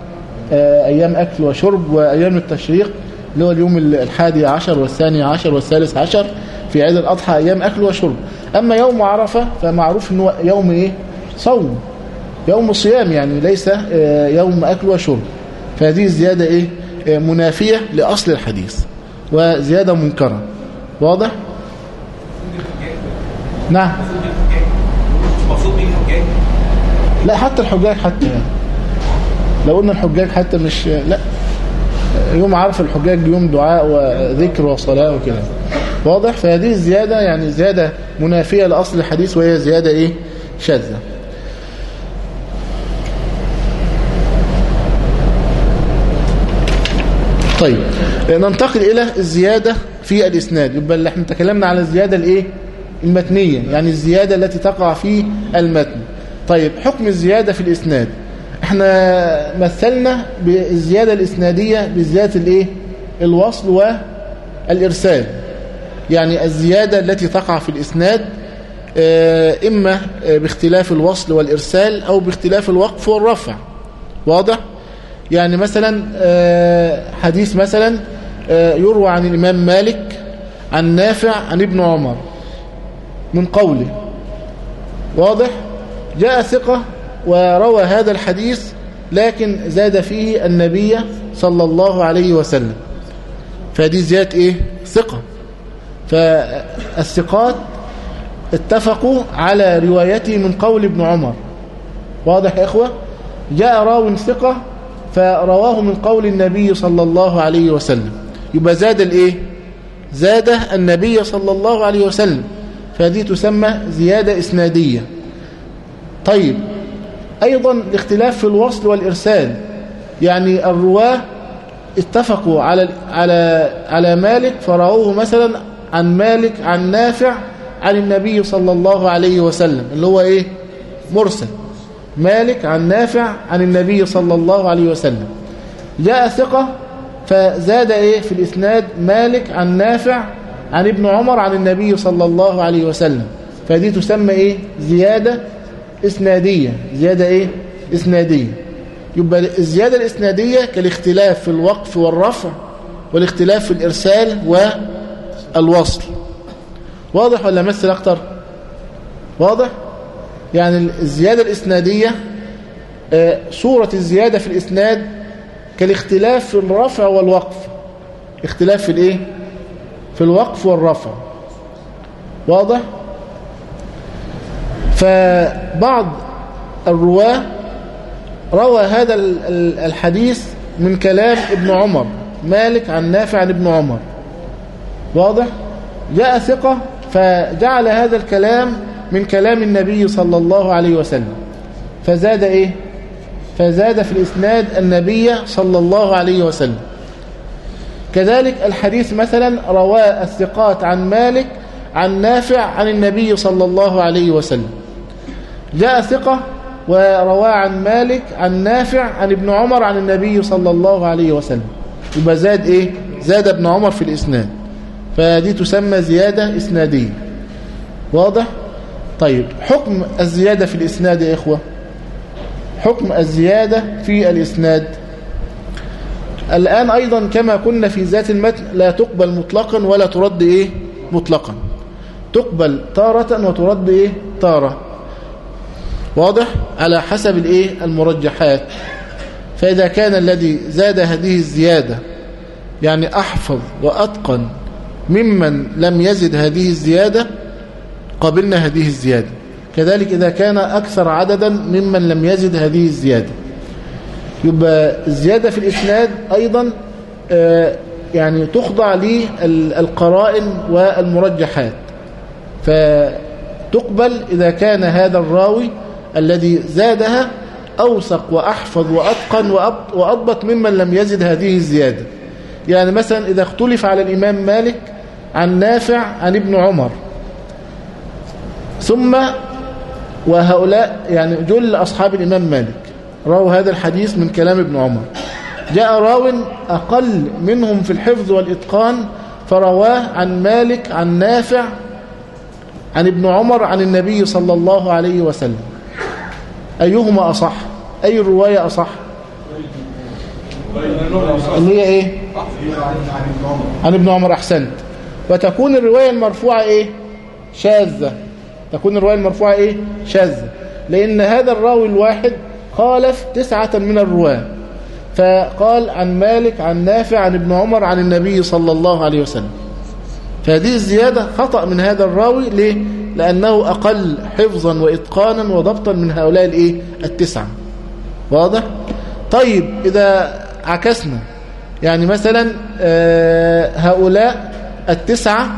آه، أيام أكل وشرب وأيام التشريق اللي هو اليوم ال- الحادي عشر والثاني عشر والثالث عشر في عيد الأضحى أيام أكل وشرب. أما يوم عرفة فمعروف أنه يوم إيه؟ صوم. يوم صيام يعني ليس آه، يوم أكل وشرب. فهذه الزيادة إيه؟ آه، منافية لأصل الحديث وزيادة منكرة. واضح؟ نعم. لا حتى الحجاج حتى يعني. لو قلنا الحجاج حتى مش لا. يوم عرف الحجاج يوم دعاء وذكر وصلاة وكده. واضح؟ فهذه الزيادة يعني زيادة منافية لأصل الحديث وهي زيادة إيه؟ شاذة. طيب ننتقل إلى الزيادة في الإسناد. يبقى إحنا تكلمنا على الزيادة الإيه؟ المتنية يعني الزيادة التي تقع في المتن. طيب حكم الزيادة في الإسناد. إحنا مثلنا بالزيادة الإسنادية بالزيادة الإيه؟ الوصل والإرسال. يعني الزيادة التي تقع في الإسناد آه، إما آه، باختلاف الوصل والإرسال أو باختلاف الوقف والرفع. واضح؟ يعني مثلا آه، حديث مثلا آه، يروى عن الإمام مالك عن نافع عن ابن عمر من قوله. واضح؟ جاء ثقة وروى هذا الحديث لكن زاد فيه النبي صلى الله عليه وسلم. فهذه زيادة إيه؟ ثقة. فالثقات اتفقوا على روايته من قول ابن عمر. واضح يا إخوة؟ جاء راو ثقة فرواه من قول النبي صلى الله عليه وسلم. يبقى زاد الايه؟ زاد النبي صلى الله عليه وسلم. فهذه تسمى زيادة إسنادية. طيب أيضا الاختلاف في الوصل والإرسال. يعني الرواة اتفقوا على على على مالك فرووه مثلا عن مالك عن نافع عن النبي صلى الله عليه وسلم اللي هو إيه؟ مرسل. مالك عن نافع عن النبي صلى الله عليه وسلم. جاء ثقة فزاد إيه؟ في الإسناد مالك عن نافع عن ابن عمر عن النبي صلى الله عليه وسلم. فدي تسمى إيه؟ زيادة إسنادية. زيادة إيه؟ إسنادية. يبقى الزيادة الإسنادية كالاختلاف في الوقف والرفع والاختلاف في الإرسال والوصل. واضح ولا مثل أكتر؟ واضح؟ يعني الزيادة الإسنادية آه، صورة الزيادة في الإسناد كالاختلاف في الرفع والوقف. اختلاف في الإيه؟ في الوقف والرفع. واضح؟ فبعض الرواة روى هذا ال- ال- الحديث من كلام ابن عمر مالك عن نافع عن ابن عمر. واضح؟ جاء ثقة فجعل هذا الكلام من كلام النبي صلى الله عليه وسلم. فزاد إيه؟ فزاد في الإسناد النبي صلى الله عليه وسلم. كذلك الحديث مثلا رواه الثقات عن مالك عن نافع عن النبي صلى الله عليه وسلم. جاء ثقة ورواه عن مالك عن نافع عن ابن عمر عن النبي صلى الله عليه وسلم. يبقى زاد إيه؟ زاد ابن عمر في الإسناد. فدي تسمى زيادة إسنادية. واضح؟ طيب حكم الزيادة في الإسناد يا إخوة؟ حكم الزيادة في الإسناد. الآن أيضا كما كنا في ذات المتن لا تقبل مطلقا ولا ترد إيه؟ مطلقا. تقبل تارة وترد إيه؟ تارة. واضح؟ على حسب الإيه؟ المرجحات. فإذا كان الذي زاد هذه الزيادة يعني أحفظ وأتقن ممن لم يزد هذه الزيادة قبلنا هذه الزيادة. كذلك إذا كان أكثر عددا ممن لم يزد هذه الزيادة. يبقى الزيادة في الإسناد أيضا آه، يعني تخضع للقرائن والمرجحات. فتقبل إذا كان هذا الراوي الذي زادها أوثق وأحفظ وأتقن وأضبط ممن لم يزد هذه الزيادة. يعني مثلا إذا اختلف على الإمام مالك عن نافع عن ابن عمر ثم وهؤلاء يعني جل أصحاب الإمام مالك. رووا هذا الحديث من كلام ابن عمر. جاء راو أقل منهم في الحفظ والإتقان فرواه عن مالك عن نافع عن ابن عمر عن النبي صلى الله عليه وسلم. أيهما أصح؟ أي الرواية أصح؟ اللي هي إيه؟ عن ابن عمر أحسنت. وتكون الرواية المرفوعة إيه؟ شاذة. تكون الرواية المرفوعة إيه؟ شاذة. لأن هذا الراوي الواحد خالف تسعة من الرواة. فقال عن مالك عن نافع عن ابن عمر عن النبي صلى الله عليه وسلم. فهذه الزيادة خطأ من هذا الراوي. ليه؟ لأنه أقل حفظا وإتقانا وضبطا من هؤلاء الإيه؟ التسعة. واضح؟ طيب إذا عكسنا. يعني مثلا آه، هؤلاء التسعة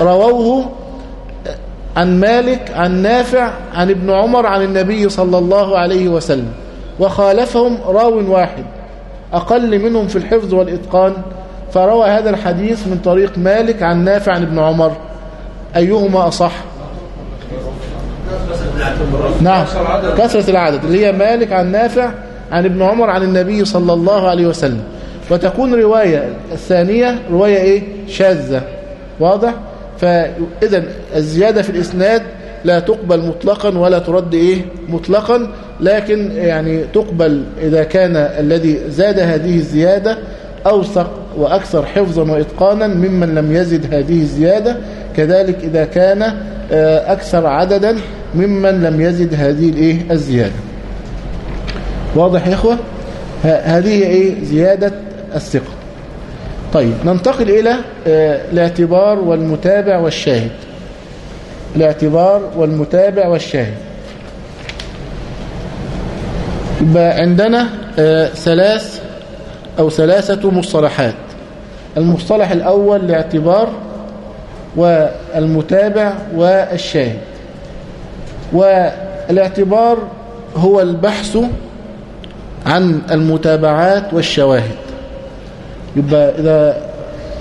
رووه عن مالك عن نافع عن ابن عمر عن النبي صلى الله عليه وسلم وخالفهم راو واحد أقل منهم في الحفظ والإتقان. فروى هذا الحديث من طريق مالك عن نافع عن ابن عمر. أيهما أصح؟ نعم كثرة العدد اللي هي مالك عن نافع عن ابن عمر عن النبي صلى الله عليه وسلم. وتكون رواية الثانية رواية إيه؟ شاذة. واضح؟ فإذا الزيادة في الإسناد لا تقبل مطلقا ولا ترد إيه؟ مطلقا لكن يعني تقبل إذا كان الذي زاد هذه الزيادة أوثق وأكثر حفظا وإتقانا ممن لم يزد هذه الزيادة. كذلك إذا كان آه، أكثر عددا ممن لم يزد هذه الإيه؟ الزيادة. واضح يا إخوة؟ هذه إيه؟ زيادة الثقة. طيب ننتقل إلى آه، الاعتبار والمتابع والشاهد. الاعتبار والمتابع والشاهد. يبقى عندنا آه، ثلاث أو ثلاثة مصطلحات. المصطلح الأول الاعتبار والمتابع والشاهد. والاعتبار هو البحث عن المتابعات والشواهد. يبقى إذا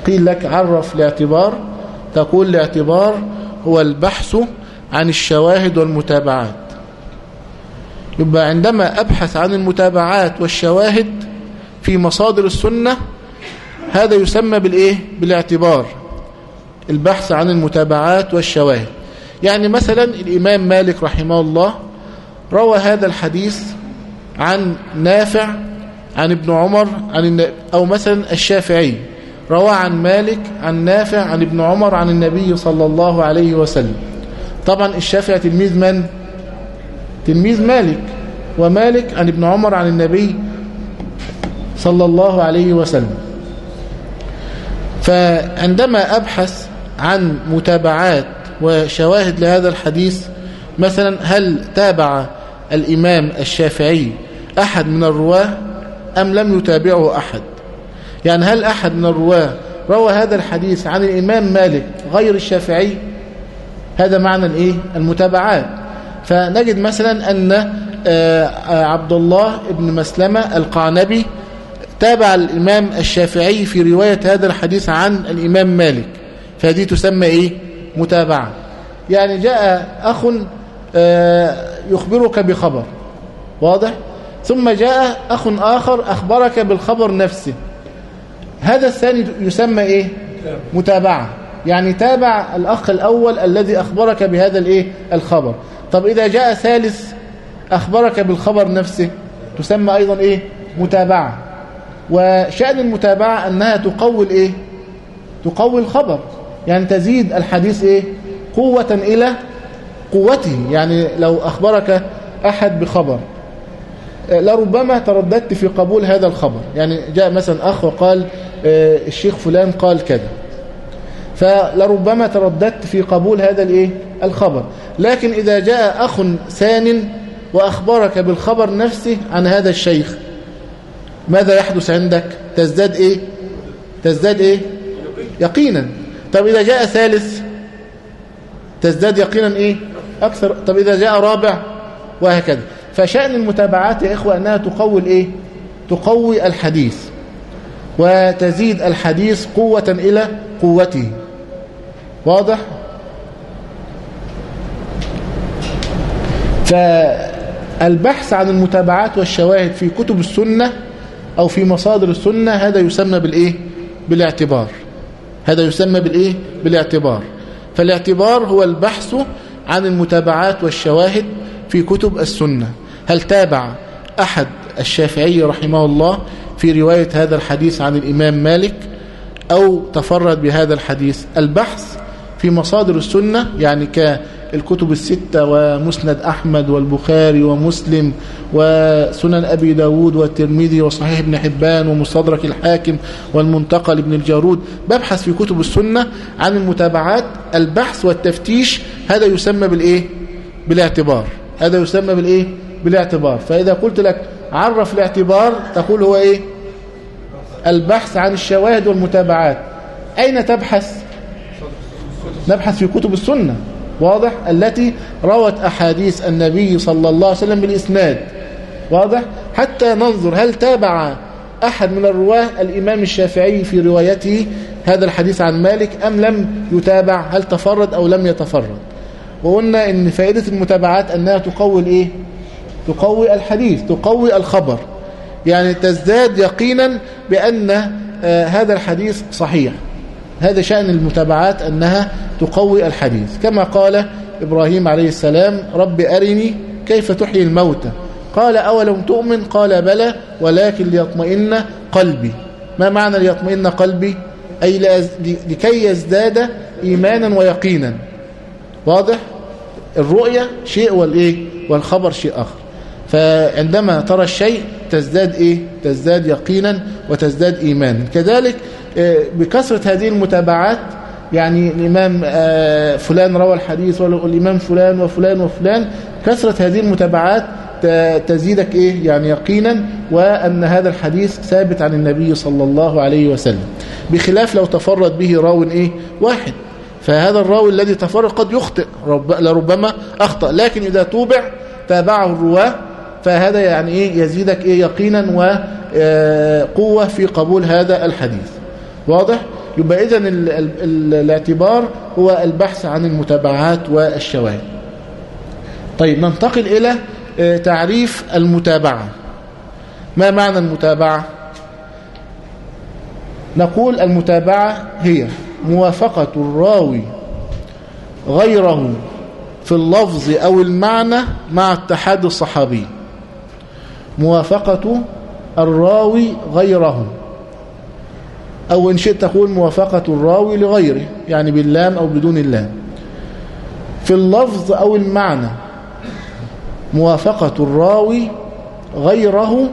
قيل لك عرف الاعتبار تقول الاعتبار هو البحث عن الشواهد والمتابعات يبقى عندما أبحث عن المتابعات والشواهد في مصادر السنة هذا يسمى بالإيه؟ بالاعتبار البحث عن المتابعات والشواهد يعني مثلا الإمام مالك رحمه الله روى هذا الحديث عن نافع عن ابن عمر عن الن... أو مثلا الشافعي روى عن مالك عن نافع عن ابن عمر عن النبي صلى الله عليه وسلم. طبعا الشافعي تلميذ من؟ تلميذ مالك. ومالك عن ابن عمر عن النبي صلى الله عليه وسلم. فعندما أبحث عن متابعات وشواهد لهذا الحديث مثلا هل تابع الإمام الشافعي أحد من الرواة؟ أم لم يتابعه أحد يعني هل أحد من الرواة روى هذا الحديث عن الإمام مالك غير الشافعي هذا معنى الإيه؟ المتابعات فنجد مثلا أن آه، آه، عبد الله بن مسلمة القعنبي تابع الإمام الشافعي في رواية هذا الحديث عن الإمام مالك فهذه تسمى إيه؟ متابعة يعني جاء أخ آه، يخبرك بخبر واضح؟ ثم جاء أخ آخر أخبرك بالخبر نفسه هذا الثاني يسمى إيه؟ متابعة يعني تابع الأخ الأول الذي أخبرك بهذا الإيه؟ الخبر طب إذا جاء ثالث أخبرك بالخبر نفسه تسمى أيضا إيه؟ متابعة وشأن المتابعة أنها تقوي الإيه؟ تقوي الخبر يعني تزيد الحديث إيه؟ قوة إلى قوته يعني لو أخبرك أحد بخبر لربما ترددت في قبول هذا الخبر. يعني جاء مثلا أخ وقال آه، الشيخ فلان قال كذا. فلربما ترددت في قبول هذا الإيه؟ الخبر. لكن إذا جاء أخ ثان وأخبرك بالخبر نفسه عن هذا الشيخ ماذا يحدث عندك؟ تزداد إيه؟ تزداد إيه؟ يقينا. طب إذا جاء ثالث تزداد يقينا إيه؟ أكثر. طب إذا جاء رابع وهكذا. فشأن المتابعات يا إخوة أنها تقوي الإيه؟ تقوي الحديث وتزيد الحديث قوة إلى قوته. واضح؟ فالبحث عن المتابعات والشواهد في كتب السنة أو في مصادر السنة هذا يسمى بالإيه؟ بالاعتبار. هذا يسمى بالإيه؟ بالاعتبار. فالاعتبار هو البحث عن المتابعات والشواهد في كتب السنة. هل تابع أحد الشافعي رحمه الله في رواية هذا الحديث عن الإمام مالك أو تفرد بهذا الحديث البحث في مصادر السنة يعني كالكتب الستة ومسند أحمد والبخاري ومسلم وسنن أبي داود والترمذي وصحيح ابن حبان ومستدرك الحاكم والمنتقى لابن الجارود ببحث في كتب السنة عن المتابعات البحث والتفتيش هذا يسمى بالإيه؟ بالاعتبار هذا يسمى بالإيه؟ بالاعتبار. فإذا قلت لك عرف الاعتبار تقول هو إيه؟ البحث عن الشواهد والمتابعات. أين تبحث؟ نبحث في كتب السنة. واضح؟ التي روت أحاديث النبي صلى الله عليه وسلم بالإسناد. واضح؟ حتى ننظر هل تابع أحد من الرواة الإمام الشافعي في روايته هذا الحديث عن مالك أم لم يتابع؟ هل تفرد أو لم يتفرد؟ وقلنا إن فائدة المتابعات أنها تقوي الإيه؟ تقوي الحديث تقوي الخبر. يعني تزداد يقينا بأن آه هذا الحديث صحيح. هذا شأن المتابعات أنها تقوي الحديث. كما قال إبراهيم عليه السلام رب أرني كيف تحيي الموتى. قال أولم تؤمن؟ قال بلى ولكن ليطمئن قلبي. ما معنى ليطمئن قلبي؟ أي لكي يزداد إيمانا ويقينا. واضح؟ الرؤية شيء والإيه؟ والخبر شيء آخر. فعندما ترى الشيء تزداد إيه؟ تزداد يقينا وتزداد إيمانا. كذلك بكثرة هذه المتابعات يعني الإمام فلان روى الحديث والإمام فلان وفلان وفلان كثرة هذه المتابعات تزيدك إيه؟ يعني يقينا وأن هذا الحديث ثابت عن النبي صلى الله عليه وسلم. بخلاف لو تفرد به راو إيه؟ واحد. فهذا الراوي الذي تفرد قد يخطئ لربما أخطأ. لكن إذا توبع تابعه الرواة فهذا يعني إيه يزيدك إيه يقينا وقوة في قبول هذا الحديث. واضح؟ يبقى ال الاعتبار هو البحث عن المتابعات والشواهد. طيب ننتقل إلى تعريف المتابعة. ما معنى المتابعة؟ نقول المتابعة هي موافقة الراوي غيره في اللفظ أو المعنى مع اتحاد الصحابي. موافقة الراوي غيره. أو إن شئت تقول موافقة الراوي لغيره يعني باللام أو بدون اللام. في اللفظ أو المعنى موافقة الراوي غيره.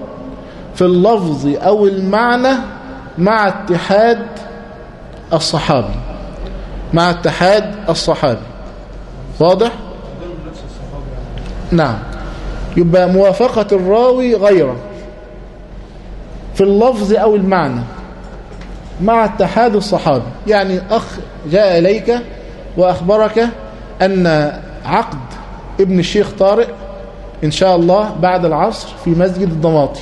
في اللفظ أو المعنى مع اتحاد الصحابي. مع اتحاد الصحابي. واضح؟ نعم. يبقى موافقة الراوي غيره. في اللفظ أو المعنى. مع اتحاد الصحابة. يعني أخ جاء إليك وأخبرك أن عقد ابن الشيخ طارق إن شاء الله بعد العصر في مسجد الضماطي.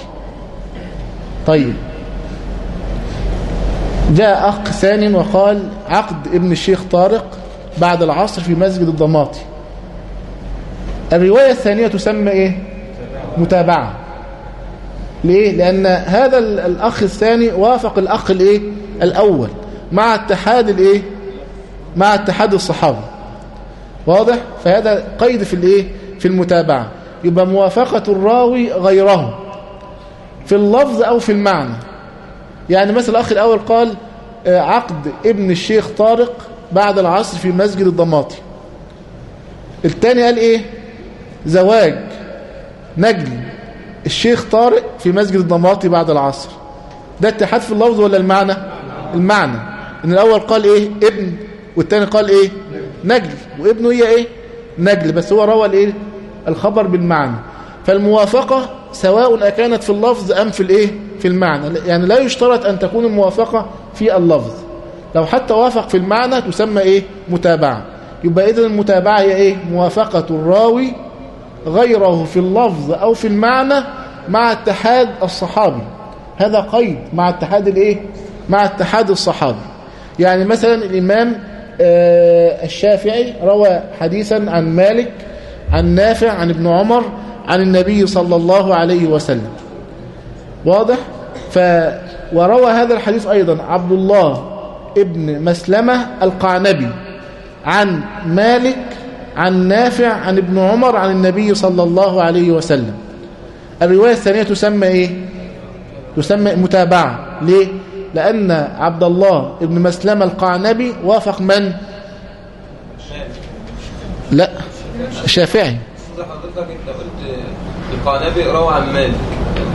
طيب. جاء أخ ثاني وقال عقد ابن الشيخ طارق بعد العصر في مسجد الضماطي. الرواية الثانية تسمى إيه؟ متابعة. ليه؟ لأن هذا الأخ الثاني وافق الأخ الإيه؟ الأول مع اتحاد الإيه؟ مع اتحاد الصحابة. واضح؟ فهذا قيد في الإيه؟ في المتابعة. يبقى موافقة الراوي غيره. في اللفظ أو في المعنى. يعني مثلا الأخ الأول قال عقد ابن الشيخ طارق بعد العصر في مسجد الضماطي. الثاني قال إيه؟ زواج نجل الشيخ طارق في مسجد الضماطي بعد العصر. ده اتحاد في اللفظ ولا المعنى؟ المعنى. إن الأول قال إيه؟ ابن والتاني قال إيه؟ نجل. وابنه هي إيه؟ نجل. بس هو روى الإيه؟ الخبر بالمعنى. فالموافقة سواء أكانت في اللفظ أم في الإيه؟ في المعنى. يعني لا يشترط أن تكون الموافقة في اللفظ. لو حتى وافق في المعنى تسمى إيه؟ متابعة. يبقى إذن المتابعة هي إيه؟ موافقة الراوي غيره في اللفظ أو في المعنى مع اتحاد الصحابي. هذا قيد مع اتحاد الإيه؟ مع اتحاد الصحابي. يعني مثلا الإمام آه، الشافعي روى حديثا عن مالك عن نافع عن ابن عمر عن النبي صلى الله عليه وسلم. واضح؟ ف وروى هذا الحديث أيضا عبد الله ابن مسلمة القعنبي عن مالك عن نافع عن ابن عمر عن النبي صلى الله عليه وسلم. الرواية الثانية تسمى إيه؟ تسمى متابعة. ليه؟ لأن عبد الله ابن مسلمة القعنبي وافق من؟ لا الشافعي. حضرتك انت قلت القعنبي روى عن مالك.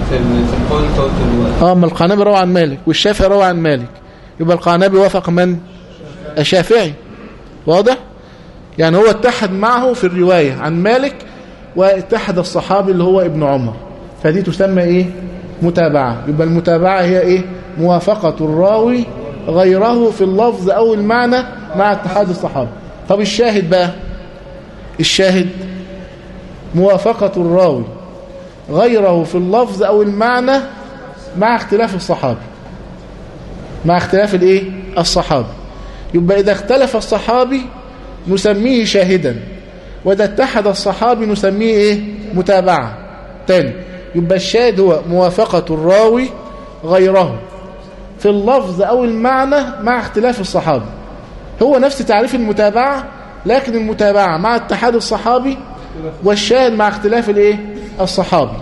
في ال- في القول انت قلت دلوقتي آه ما القعنبي روى عن مالك والشافعي روى عن مالك. يبقى القعنبي وافق من؟ الشافعي. واضح؟ يعني هو اتحد معه في الرواية عن مالك واتحد الصحابي اللي هو ابن عمر. فدي تسمى إيه؟ متابعة. يبقى المتابعة هي إيه؟ موافقة الراوي غيره في اللفظ أو المعنى مع اتحاد الصحابة. طب الشاهد بقى؟ الشاهد موافقة الراوي غيره في اللفظ أو المعنى مع اختلاف الصحابي. مع اختلاف الإيه؟ الصحابي. يبقى إذا اختلف الصحابي نسميه شاهدا. وإذا اتحد الصحابي نسميه إيه؟ متابعة. تاني يبقى الشاهد هو موافقة الراوي غيره. في اللفظ أو المعنى مع اختلاف الصحابي. هو نفس تعريف المتابعة لكن المتابعة مع اتحاد الصحابي والشاهد مع اختلاف الإيه؟ الصحابي.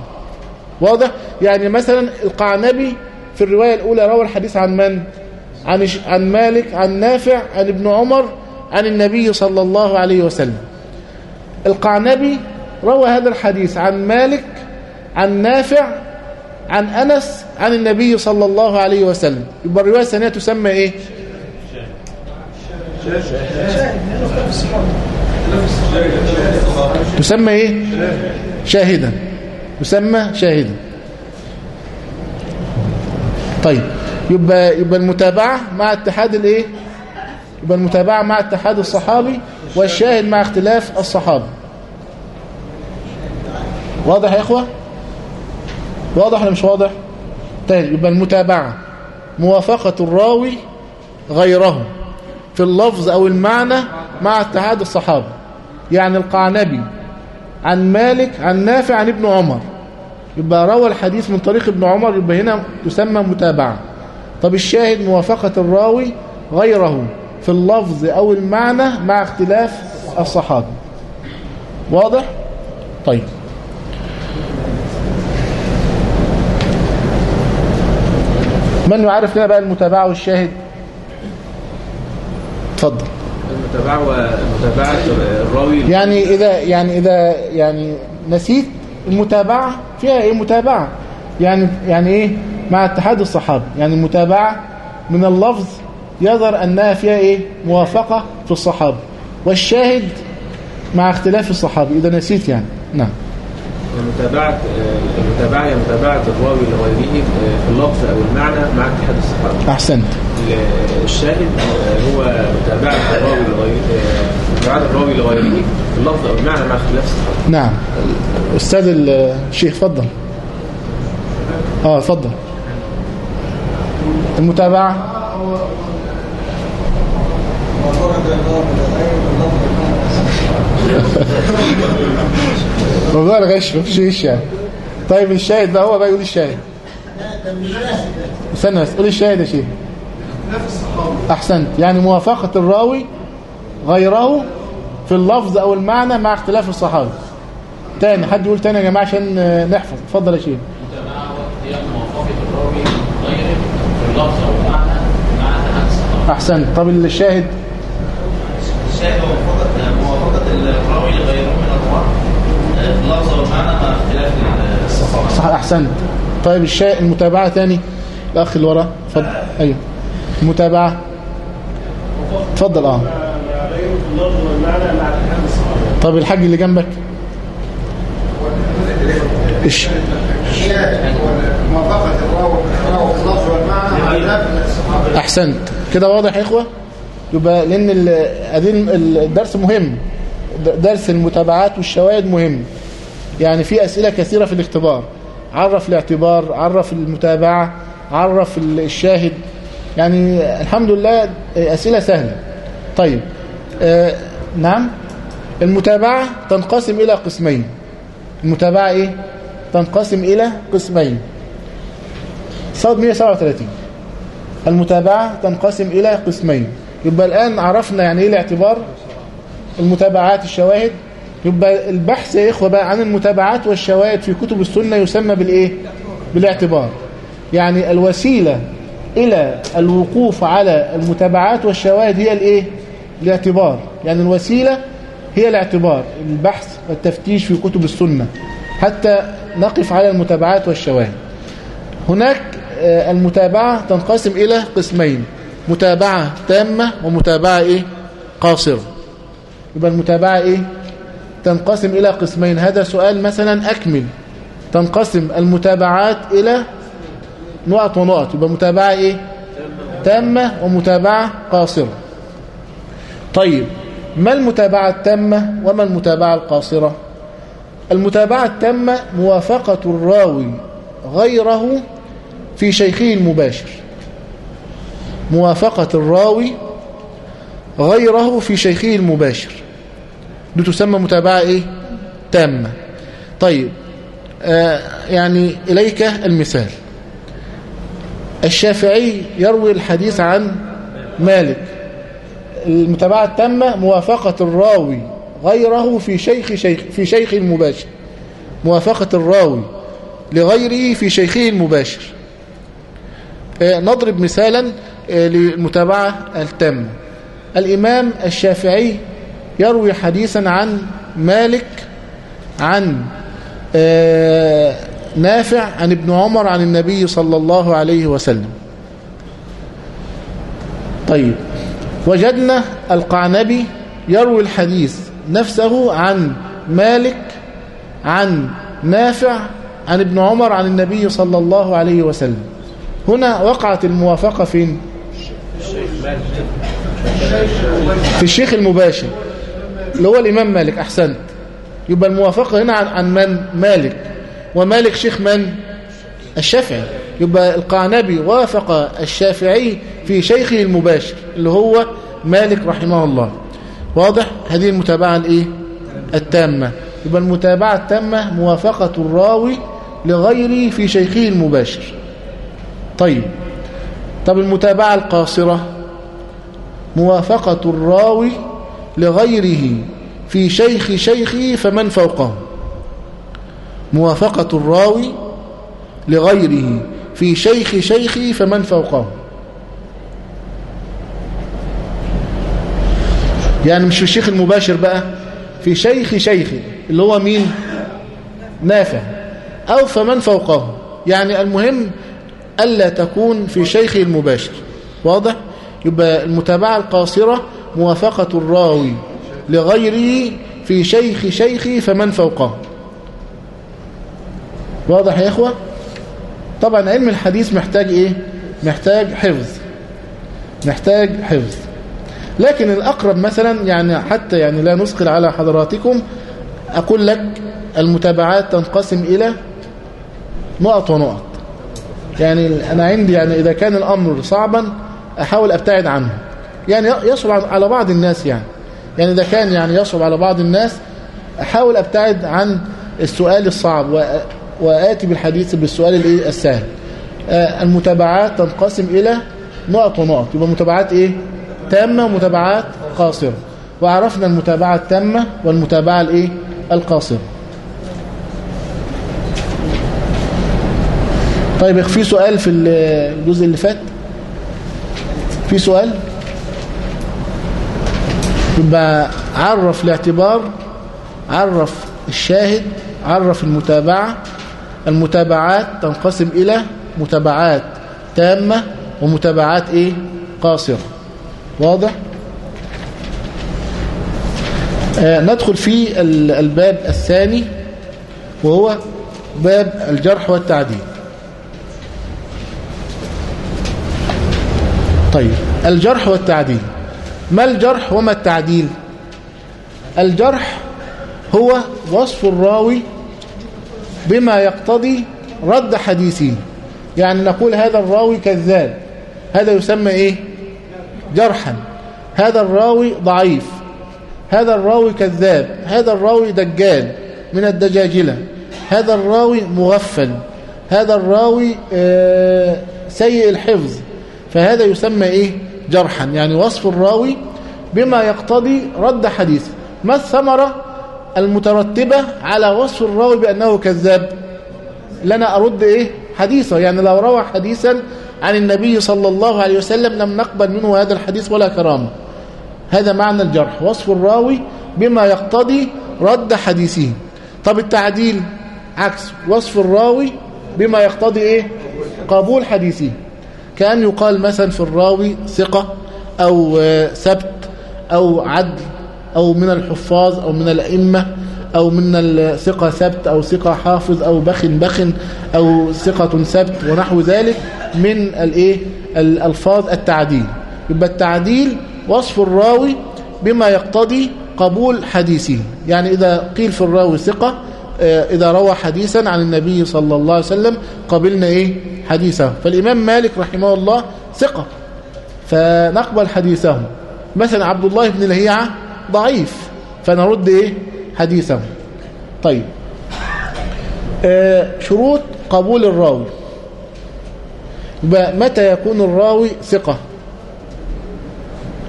واضح؟ يعني مثلا القعنبي في الرواية الأولى روى الحديث عن من؟ عن عن مالك عن نافع عن ابن عمر عن النبي صلى الله عليه وسلم. القعنبي روى هذا الحديث عن مالك عن نافع عن أنس عن النبي صلى الله عليه وسلم. يبقى الرواية الثانية تسمى إيه؟ تسمى إيه؟ شاهدا. يسمى شاهدا. طيب يبقى يبقى المتابعة مع اتحاد الإيه؟ يبقى المتابعة مع اتحاد الصحابي والشاهد مع اختلاف الصحابي. واضح يا إخوة؟ واضح ولا مش واضح؟ طيب يبقى المتابعة. موافقة الراوي غيره في اللفظ أو المعنى مع اتحاد الصحابة. يعني القعنبي عن مالك عن نافع عن ابن عمر. يبقى روى الحديث من طريق ابن عمر يبقى هنا تسمى متابعة. طب الشاهد موافقة الراوي غيره في اللفظ أو المعنى مع اختلاف الصحابة. واضح؟ طيب. من يعرف لنا بقى المتابعة والشاهد؟ اتفضل. المتابعة ومتابعة الراوي. يعني إذا يعني إذا يعني نسيت المتابعة فيها إيه متابعة؟ يعني يعني إيه؟ مع اتحاد الصحابة. يعني المتابعة من اللفظ يظهر أنها فيها إيه؟ موافقة في الصحابة. والشاهد مع اختلاف الصحابة. إذا نسيت يعني. نعم. المتابعة المتابعة هي متابعة الراوي لغيره في اللفظ أو المعنى مع اتحاد الصحابة. أحسنت. الشاهد هو متابعة الراوي لغيره متابعة الراوي لغيره في اللفظ أو المعنى مع اختلاف الصحابة. نعم. أستاذ الشيخ فضل آه اتفضل. المتابعة؟ موضوع الغش مفيش غش يعني. طيب الشاهد بقى هو بقى يقول الشاهد. استنى بس قول الشاهد يا شيخ. أحسنت. يعني موافقة الراوي غيره في اللفظ أو المعنى مع اختلاف الصحابة. تاني حد يقول تاني يا جماعة عشان نحفظ. اتفضل يا شيخ. أحسنت. طب الشاهد الشاهد موافقة موافقة الراوي لغيره من الرواة في اللفظ والمعنى مع اختلاف الصحابة صح أحسنت. طيب الشيء المتابعة ثاني الاخ اللي ورا اتفضل أيوه. المتابعة. اتفضل آه. طيب الحاج اللي جنبك. إيش؟ أحسنت. كده واضح يا إخوة؟ يبقى لأن الدرس مهم. درس المتابعات والشواهد مهم. يعني في أسئلة كثيرة في الاختبار. عرف الاعتبار عرف المتابعة عرف ال- الشاهد. يعني الحمد لله أسئلة سهلة. طيب آه نعم. المتابعة تنقسم إلى قسمين. المتابعة إيه؟ تنقسم إلى قسمين. صاد 137 المتابعة تنقسم إلى قسمين. يبقى الآن عرفنا يعني إيه الاعتبار؟ المتابعات الشواهد. يبقى البحث يا إخوة بقى عن المتابعات والشواهد في كتب السنة يسمى بالإيه؟ بالاعتبار. يعني الوسيلة إلى الوقوف على المتابعات والشواهد هي الإيه؟ الاعتبار. يعني الوسيلة هي الاعتبار البحث والتفتيش في كتب السنة. حتى نقف على المتابعات والشواهد. هناك آه، المتابعة تنقسم إلى قسمين. متابعة تامة ومتابعة إيه؟ قاصرة يبقى المتابعة إيه؟ تنقسم إلى قسمين. هذا سؤال مثلا أكمل. تنقسم المتابعات إلى نقط ونقط. يبقى متابعة إيه؟ تامة ومتابعة قاصرة طيب ما المتابعة التامة وما المتابعة القاصرة؟ المتابعة التامة موافقة الراوي غيره في شيخه المباشر. موافقة الراوي غيره في شيخه المباشر. دي تسمى متابعة إيه؟ تامة. طيب آه يعني إليك المثال. الشافعي يروي الحديث عن مالك. المتابعة التامة موافقة الراوي غيره في شيخ شيخ في شيخ المباشر. موافقة الراوي لغيره في شيخه المباشر. آه، نضرب مثالا للمتابعة التامة الإمام الشافعي يروي حديثا عن مالك عن آه، نافع عن ابن عمر عن النبي صلى الله عليه وسلم. طيب. وجدنا القعنبي يروي الحديث نفسه عن مالك عن نافع عن ابن عمر عن النبي صلى الله عليه وسلم. هنا وقعت الموافقة فين؟ في الشيخ المباشر اللي هو الإمام مالك أحسنت. يبقى الموافقة هنا عن, عن من؟ مالك. ومالك شيخ من؟ الشافعي. يبقى القعنبي وافق الشافعي في شيخه المباشر اللي هو مالك رحمه الله. واضح؟ هذه المتابعة الإيه؟ التامة. يبقى المتابعة التامة موافقة الراوي لغيره في شيخه المباشر. طيب. طب المتابعة القاصرة؟ موافقة الراوي لغيره في شيخ شيخه فمن فوقه. موافقة الراوي لغيره في شيخ شيخه فمن فوقه. يعني مش في الشيخ المباشر بقى في شيخ شيخه اللي هو مين؟ نافع. أو فمن فوقه. يعني المهم ألا تكون في شيخه المباشر. واضح؟ يبقى المتابعة القاصرة موافقة الراوي لغيره في شيخ شيخه فمن فوقه. واضح يا إخوة؟ طبعا علم الحديث محتاج إيه؟ محتاج حفظ. محتاج حفظ. لكن الأقرب مثلا يعني حتى يعني لا نثقل على حضراتكم أقول لك المتابعات تنقسم إلى نقط ونقط. يعني أنا عندي يعني إذا كان الأمر صعبا أحاول أبتعد عنه. يعني يصعب على بعض الناس يعني. يعني إذا كان يعني يصعب على بعض الناس أحاول أبتعد عن السؤال الصعب وآتي بالحديث بالسؤال السهل. المتابعات تنقسم إلى نقط ونقط. يبقى متابعات إيه؟ تامة ومتابعات قاصرة. وعرفنا المتابعة التامة والمتابعة الإيه؟ القاصرة. طيب في سؤال في الجزء اللي فات؟ في سؤال؟ يبقى عرف الاعتبار عرف الشاهد عرف المتابعة. المتابعات تنقسم إلى متابعات تامة ومتابعات إيه؟ قاصرة. واضح؟ آه ندخل في ال- الباب الثاني وهو باب الجرح والتعديل. طيب. الجرح والتعديل. ما الجرح وما التعديل؟ الجرح هو وصف الراوي بما يقتضي رد حديثه. يعني نقول هذا الراوي كذاب. هذا يسمى إيه؟ جرحا. هذا الراوي ضعيف. هذا الراوي كذاب. هذا الراوي دجال من الدجاجلة. هذا الراوي مغفل. هذا الراوي آه، سيء الحفظ. فهذا يسمى إيه؟ جرحا. يعني وصف الراوي بما يقتضي رد حديثه ما الثمرة المترتبة على وصف الراوي بأنه كذاب؟ لنا أرد إيه؟ حديثه. يعني لو روى حديثا عن النبي صلى الله عليه وسلم لم نقبل منه هذا الحديث ولا كرامة. هذا معنى الجرح. وصف الراوي بما يقتضي رد حديثه. طب التعديل عكس. وصف الراوي بما يقتضي إيه؟ قبول حديثه. كان يقال مثلا في الراوي ثقة أو آه، سبت أو عدل أو من الحفاظ أو من الأئمة أو من الثقة سبت أو ثقة حافظ أو بخن بخن أو ثقة سبت ونحو ذلك من الإيه؟ الألفاظ التعديل. يبقى التعديل وصف الراوي بما يقتضي قبول حديثه. يعني إذا قيل في الراوي ثقة إذا روى حديثا عن النبي صلى الله عليه وسلم قبلنا إيه؟ حديثه. فالإمام مالك رحمه الله ثقة. فنقبل حديثه. مثلا عبد الله بن لهيعة ضعيف. فنرد إيه؟ حديثه. طيب. آه، شروط قبول الراوي. متى يكون الراوي ثقة؟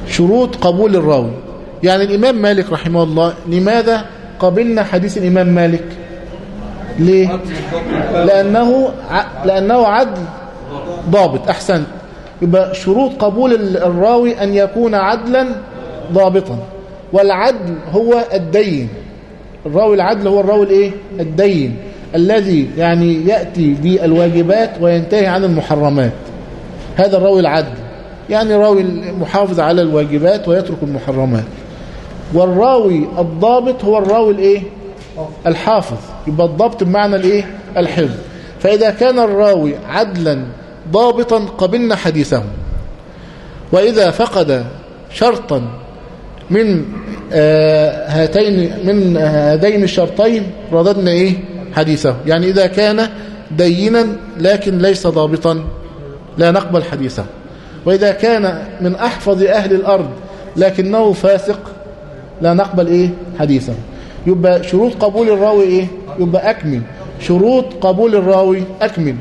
شروط قبول الراوي. يعني الإمام مالك رحمه الله لماذا قبلنا حديث الإمام مالك؟ ليه؟ لأنه لأنه عدل ضابط. أحسنت. يبقى شروط قبول ال- الراوي أن يكون عدلا ضابطا. والعدل هو الدين. الراوي العدل هو الراوي الإيه؟ الدين. الذي يعني يأتي بالواجبات وينتهي عن المحرمات. هذا الراوي العدل. يعني راوي محافظ على الواجبات ويترك المحرمات. والراوي الضابط هو الراوي الإيه؟ الحافظ. يبقى الضبط بمعنى الايه؟ الحفظ. فإذا كان الراوي عدلا ضابطا قبلنا حديثه. وإذا فقد شرطا من آه، هاتين من هذين الشرطين رددنا إيه؟ حديثه. يعني إذا كان دينا لكن ليس ضابطا. لا نقبل حديثه. وإذا كان من أحفظ أهل الأرض لكنه فاسق لا نقبل إيه؟ حديثه. يبقى شروط قبول الراوي إيه؟ يبقى أكمل. شروط قبول الراوي أكمل.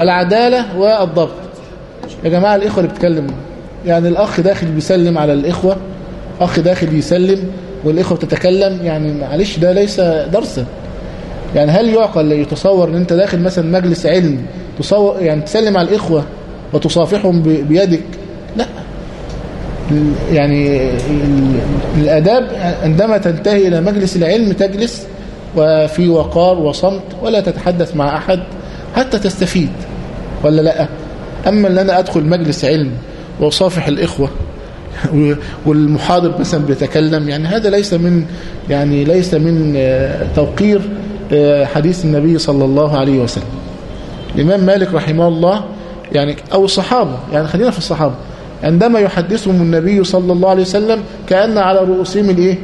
العدالة والضبط. يا جماعة الإخوة اللي بتكلم يعني الأخ داخل بيسلم على الإخوة أخ داخل يسلم والإخوة بتتكلم يعني معلش ده ليس درسا. يعني هل يعقل يتصور إن أنت داخل مثلا مجلس علم تصور يعني تسلم على الإخوة وتصافحهم بيدك؟ لا. يعني ال- الآداب عندما تنتهي إلى مجلس العلم تجلس وفي وقار وصمت ولا تتحدث مع أحد حتى تستفيد ولا لأ؟ أما أن أنا أدخل مجلس علم وأصافح الإخوة والمحاضر مثلا بيتكلم يعني هذا ليس من يعني ليس من آه، توقير آه، حديث النبي صلى الله عليه وسلم. الإمام مالك رحمه الله يعني أو الصحابة يعني خلينا في الصحابة. عندما يحدثهم النبي صلى الله عليه وسلم كأن على رؤوسهم الإيه؟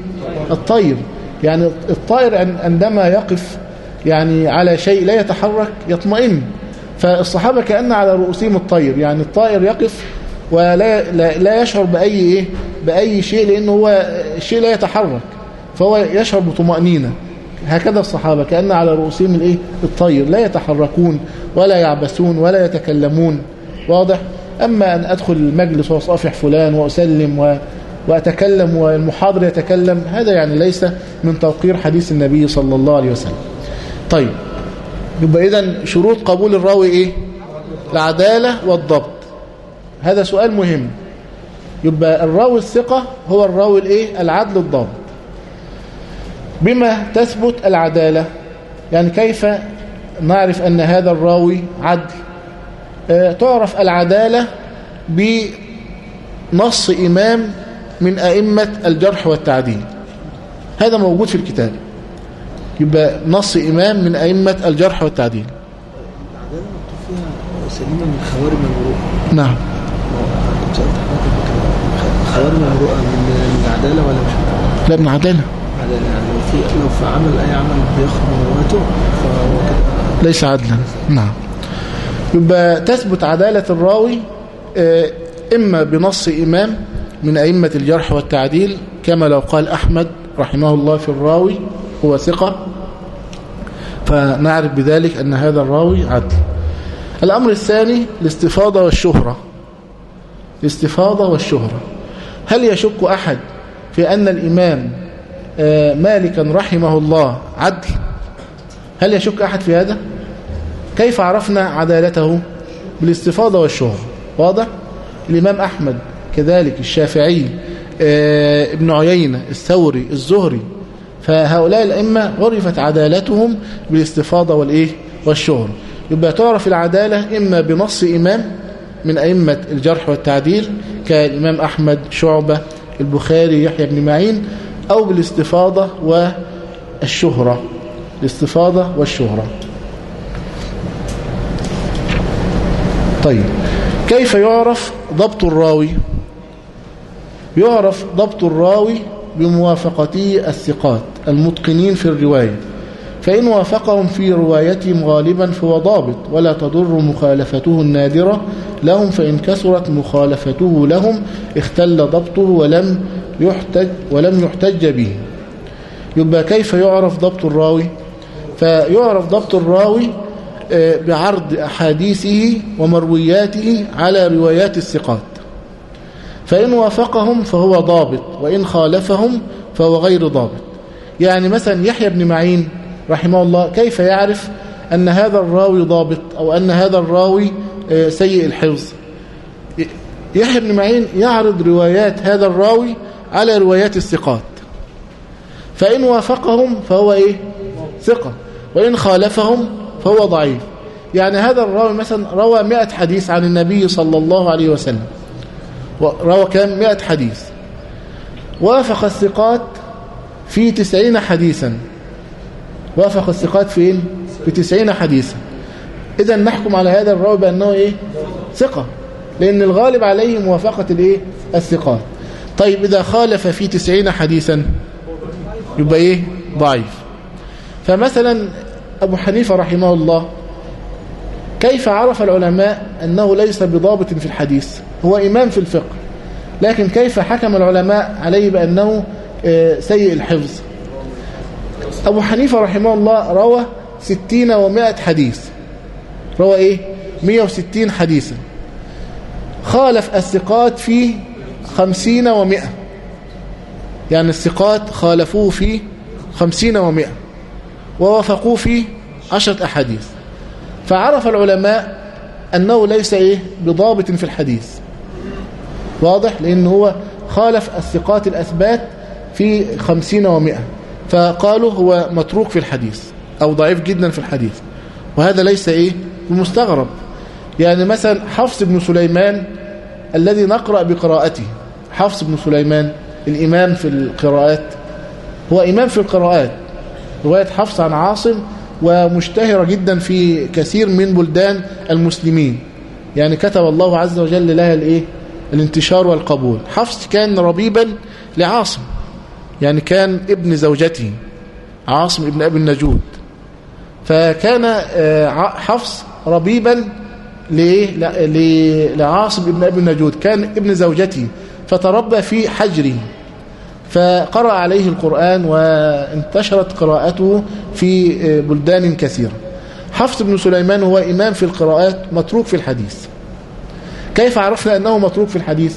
الطير. يعني الطائر عن- عندما يقف يعني على شيء لا يتحرك يطمئن. فالصحابة كأن على رؤوسهم الطير. يعني الطائر يقف ولا لا, لا يشعر بأي إيه؟ بأي شيء لأنه هو الشيء لا يتحرك. فهو يشعر بطمأنينة. هكذا الصحابة كأن على رؤوسهم الإيه؟ الطير. لا يتحركون ولا يعبثون ولا يتكلمون. واضح؟ أما أن أدخل المجلس وأصافح فلان وأسلم و... وأتكلم والمحاضر يتكلم هذا يعني ليس من توقير حديث النبي صلى الله عليه وسلم. طيب يبقى إذن شروط قبول الراوي إيه؟ العدالة والضبط. هذا سؤال مهم. يبقى الراوي الثقة هو الراوي الإيه؟ العدل الضابط. بما تثبت العدالة يعني كيف نعرف أن هذا الراوي عدل؟ تعرف العدالة بنص إمام من أئمة الجرح والتعديل. هذا موجود في الكتاب. يبقى نص إمام من أئمة الجرح والتعديل. العدالة مكتوب فيها سليمة من خوارم المروءة نعم. خوارم المروءة من العدالة ولا مش؟ لا من عدالة. عدالة يعني لو في لو في عمل أي عمل بيخرج مروءته فهو كده ليس عدلا. نعم. يبقى تثبت عدالة الراوي آه، إما بنص إمام من أئمة الجرح والتعديل كما لو قال أحمد رحمه الله في الراوي هو ثقة. فنعرف بذلك أن هذا الراوي عدل. الأمر الثاني الاستفاضة والشهرة. الاستفاضة والشهرة. هل يشك أحد في أن الإمام آه، مالكا رحمه الله عدل؟ هل يشك أحد في هذا؟ كيف عرفنا عدالته؟ بالاستفاضة والشهرة. واضح؟ الإمام أحمد كذلك الشافعي آه، ابن عيينة الثوري الزهري فهؤلاء الأئمة عرفت عدالتهم بالاستفاضة والإيه؟ والشهرة. يبقى تعرف العدالة إما بنص إمام من أئمة الجرح والتعديل كالإمام أحمد شعبة البخاري يحيى بن معين أو بالاستفاضة والشهرة. الاستفاضة والشهرة. طيب كيف يعرف ضبط الراوي؟ يعرف ضبط الراوي بموافقته الثقات المتقنين في الرواية فإن وافقهم في روايتهم غالبا فهو ضابط ولا تضر مخالفته النادرة لهم فإن كثرت مخالفته لهم اختل ضبطه ولم يحتج, ولم يحتج به. يبقى كيف يعرف ضبط الراوي؟ فيعرف ضبط الراوي بعرض أحاديثه ومروياته على روايات الثقات. فإن وافقهم فهو ضابط وإن خالفهم فهو غير ضابط. يعني مثلا يحيى بن معين رحمه الله كيف يعرف أن هذا الراوي ضابط أو أن هذا الراوي آه، سيء الحفظ؟ يحيى بن معين يعرض روايات هذا الراوي على روايات الثقات. فإن وافقهم فهو إيه؟ ثقة. وإن خالفهم فهو ضعيف. يعني هذا الراوي مثلا روى مئة حديث عن النبي صلى الله عليه وسلم. روى كام مئة حديث. وافق الثقات في تسعين حديثا. وافق الثقات فين في تسعين حديثا. إذا نحكم على هذا الراوي بأنه إيه؟ ثقة. لأن الغالب عليه موافقة الإيه؟ الثقات. طيب إذا خالف في تسعين حديثا يبقى إيه؟ ضعيف. فمثلا أبو حنيفة رحمه الله كيف عرف العلماء أنه ليس بضابط في الحديث؟ هو إمام في الفقه لكن كيف حكم العلماء عليه بأنه آه، سيء الحفظ؟ أبو حنيفة رحمه الله روى ستين ومائة حديث. روى إيه؟ مية وستين حديثا. خالف الثقات في خمسين ومائة. يعني الثقات خالفوه في خمسين ومائة. ووافقوه في عشرة أحاديث. فعرف العلماء أنه ليس إيه؟ بضابط في الحديث. واضح؟ لأن هو خالف الثقات الأثبات في خمسين ومائة. فقالوا هو متروك في الحديث أو ضعيف جدا في الحديث. وهذا ليس إيه؟ بمستغرب. يعني مثلا حفص بن سليمان الذي نقرأ بقراءته. حفص بن سليمان الإمام في القراءات. هو إمام في القراءات. رواية حفص عن عاصم ومشتهرة جدا في كثير من بلدان المسلمين. يعني كتب الله عز وجل لها الإيه؟ الانتشار والقبول. حفص كان ربيبا لعاصم. يعني كان ابن زوجته عاصم ابن أبي النجود. فكان آه، حفص ربيبا لعاصم ابن أبي النجود. كان ابن زوجته. فتربى في حجره. فقرأ عليه القرآن وانتشرت قراءته في بلدان كثيرة. حفص بن سليمان هو إمام في القراءات متروك في الحديث. كيف عرفنا أنه متروك في الحديث؟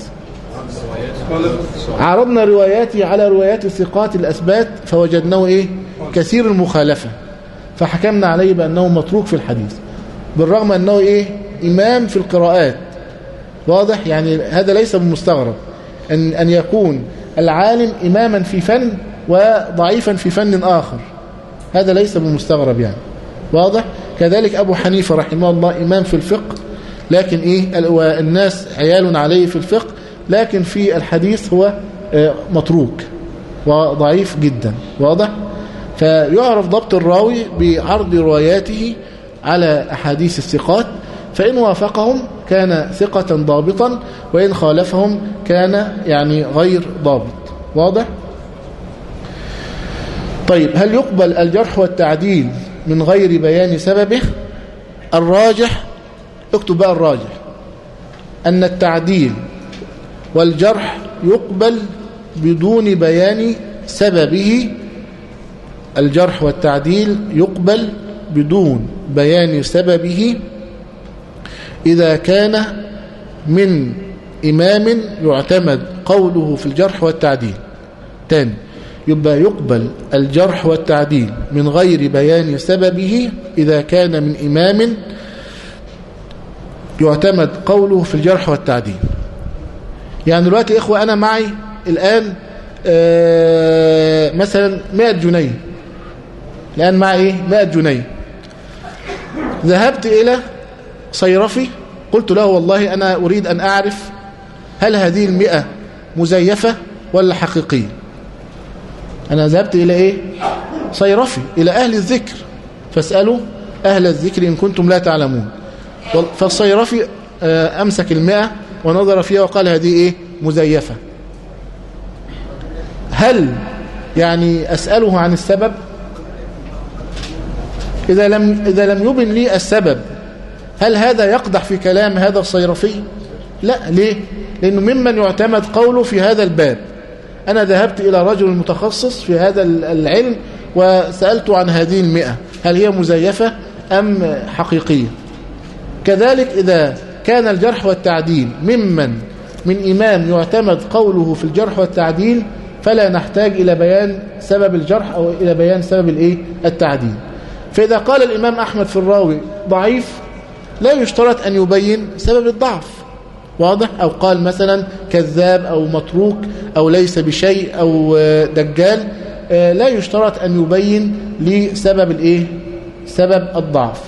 عرضنا رواياته على روايات الثقات الأثبات فوجدناه إيه؟ كثير المخالفة. فحكمنا عليه بأنه متروك في الحديث. بالرغم أنه إيه؟ إمام في القراءات. واضح؟ يعني هذا ليس بمستغرب. أن, أن يكون العالم إماما في فن وضعيفا في فن آخر. هذا ليس بمستغرب يعني. واضح؟ كذلك أبو حنيفة رحمه الله إمام في الفقه لكن إيه؟ ال- والناس عيال عليه في الفقه لكن في الحديث هو آه، متروك وضعيف جدا. واضح؟ فيعرف ضبط الراوي بعرض رواياته على أحاديث الثقات فإن وافقهم كان ثقة ضابطا وإن خالفهم كان يعني غير ضابط. واضح؟ طيب هل يقبل الجرح والتعديل من غير بيان سببه؟ الراجح اكتب بقى الراجح. أن التعديل والجرح يقبل بدون بيان سببه. الجرح والتعديل يقبل بدون بيان سببه. إذا كان من إمام يعتمد قوله في الجرح والتعديل. تاني يبقى يقبل الجرح والتعديل من غير بيان سببه إذا كان من إمام يعتمد قوله في الجرح والتعديل. يعني دلوقتي إخوة أنا معي الآن آه، مثلا 100 جنيه. الآن معي إيه؟ 100 جنيه. ذهبت إلى صيرفي؟ قلت له والله أنا أريد أن أعرف هل هذه المئة مزيفة ولا حقيقية. أنا ذهبت إلى إيه؟ صيرفي إلى أهل الذكر. فاسألوا أهل الذكر إن كنتم لا تعلمون. فالصيرفي آه، أمسك المئة ونظر فيها وقال هذه إيه؟ مزيفة. هل يعني أسأله عن السبب؟ إذا لم, إذا لم يبن لي السبب هل هذا يقدح في كلام هذا الصيرفي؟ لا ليه؟ لأنه ممن يعتمد قوله في هذا الباب. أنا ذهبت إلى رجل متخصص في هذا العلم وسألته عن هذه المئة. هل هي مزيفة أم حقيقية؟ كذلك إذا كان الجرح والتعديل ممن من إمام يعتمد قوله في الجرح والتعديل فلا نحتاج إلى بيان سبب الجرح أو إلى بيان سبب الإيه؟ التعديل. فإذا قال الإمام أحمد في الراوي ضعيف لا يشترط أن يبين سبب الضعف. واضح؟ أو قال مثلا كذاب أو متروك أو ليس بشيء أو دجال. لا يشترط أن يبين لسبب الإيه؟ سبب الضعف.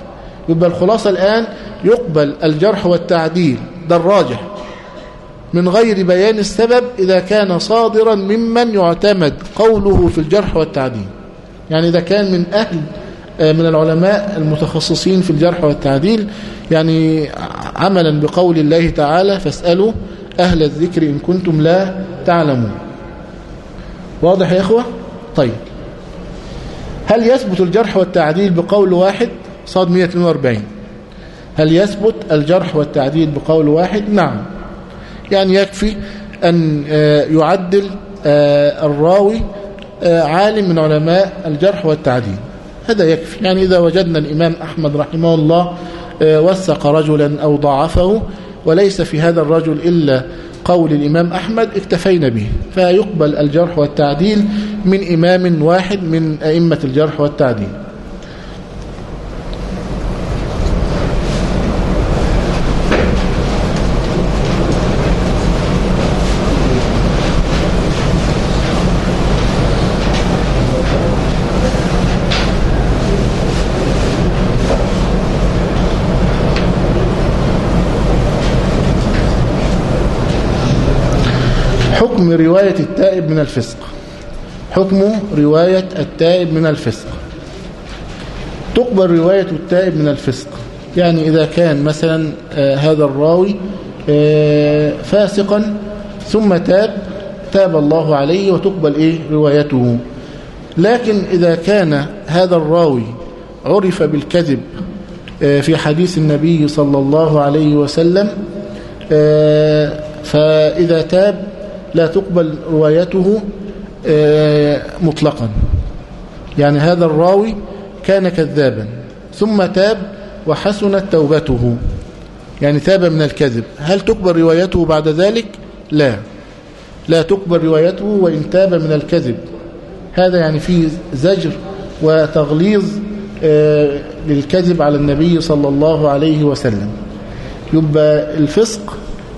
يبقى الخلاصة الآن يقبل الجرح والتعديل. ده الراجح. من غير بيان السبب إذا كان صادرا ممن يعتمد قوله في الجرح والتعديل. يعني إذا كان من أهل من العلماء المتخصصين في الجرح والتعديل يعني عملا بقول الله تعالى فاسألوا أهل الذكر إن كنتم لا تعلمون. واضح يا إخوة؟ طيب. هل يثبت الجرح والتعديل بقول واحد؟ صاد 142 هل يثبت الجرح والتعديل بقول واحد؟ نعم. يعني يكفي أن يعدل الراوي عالم من علماء الجرح والتعديل. هذا يكفي. يعني إذا وجدنا الإمام أحمد رحمه الله وثق رجلا أو ضعفه وليس في هذا الرجل إلا قول الإمام أحمد اكتفينا به. فيقبل الجرح والتعديل من إمام واحد من أئمة الجرح والتعديل. رواية التائب من الفسق. حكم رواية التائب من الفسق. تقبل رواية التائب من الفسق. يعني إذا كان مثلا آه هذا الراوي آه فاسقا ثم تاب تاب الله عليه وتقبل إيه؟ روايته. لكن إذا كان هذا الراوي عرف بالكذب آه في حديث النبي صلى الله عليه وسلم فإذا تاب لا تقبل روايته مطلقا. يعني هذا الراوي كان كذابا. ثم تاب وحسنت توبته. يعني تاب من الكذب. هل تقبل روايته بعد ذلك؟ لا. لا تقبل روايته وإن تاب من الكذب. هذا يعني فيه زجر وتغليظ للكذب على النبي صلى الله عليه وسلم. يبقى الفسق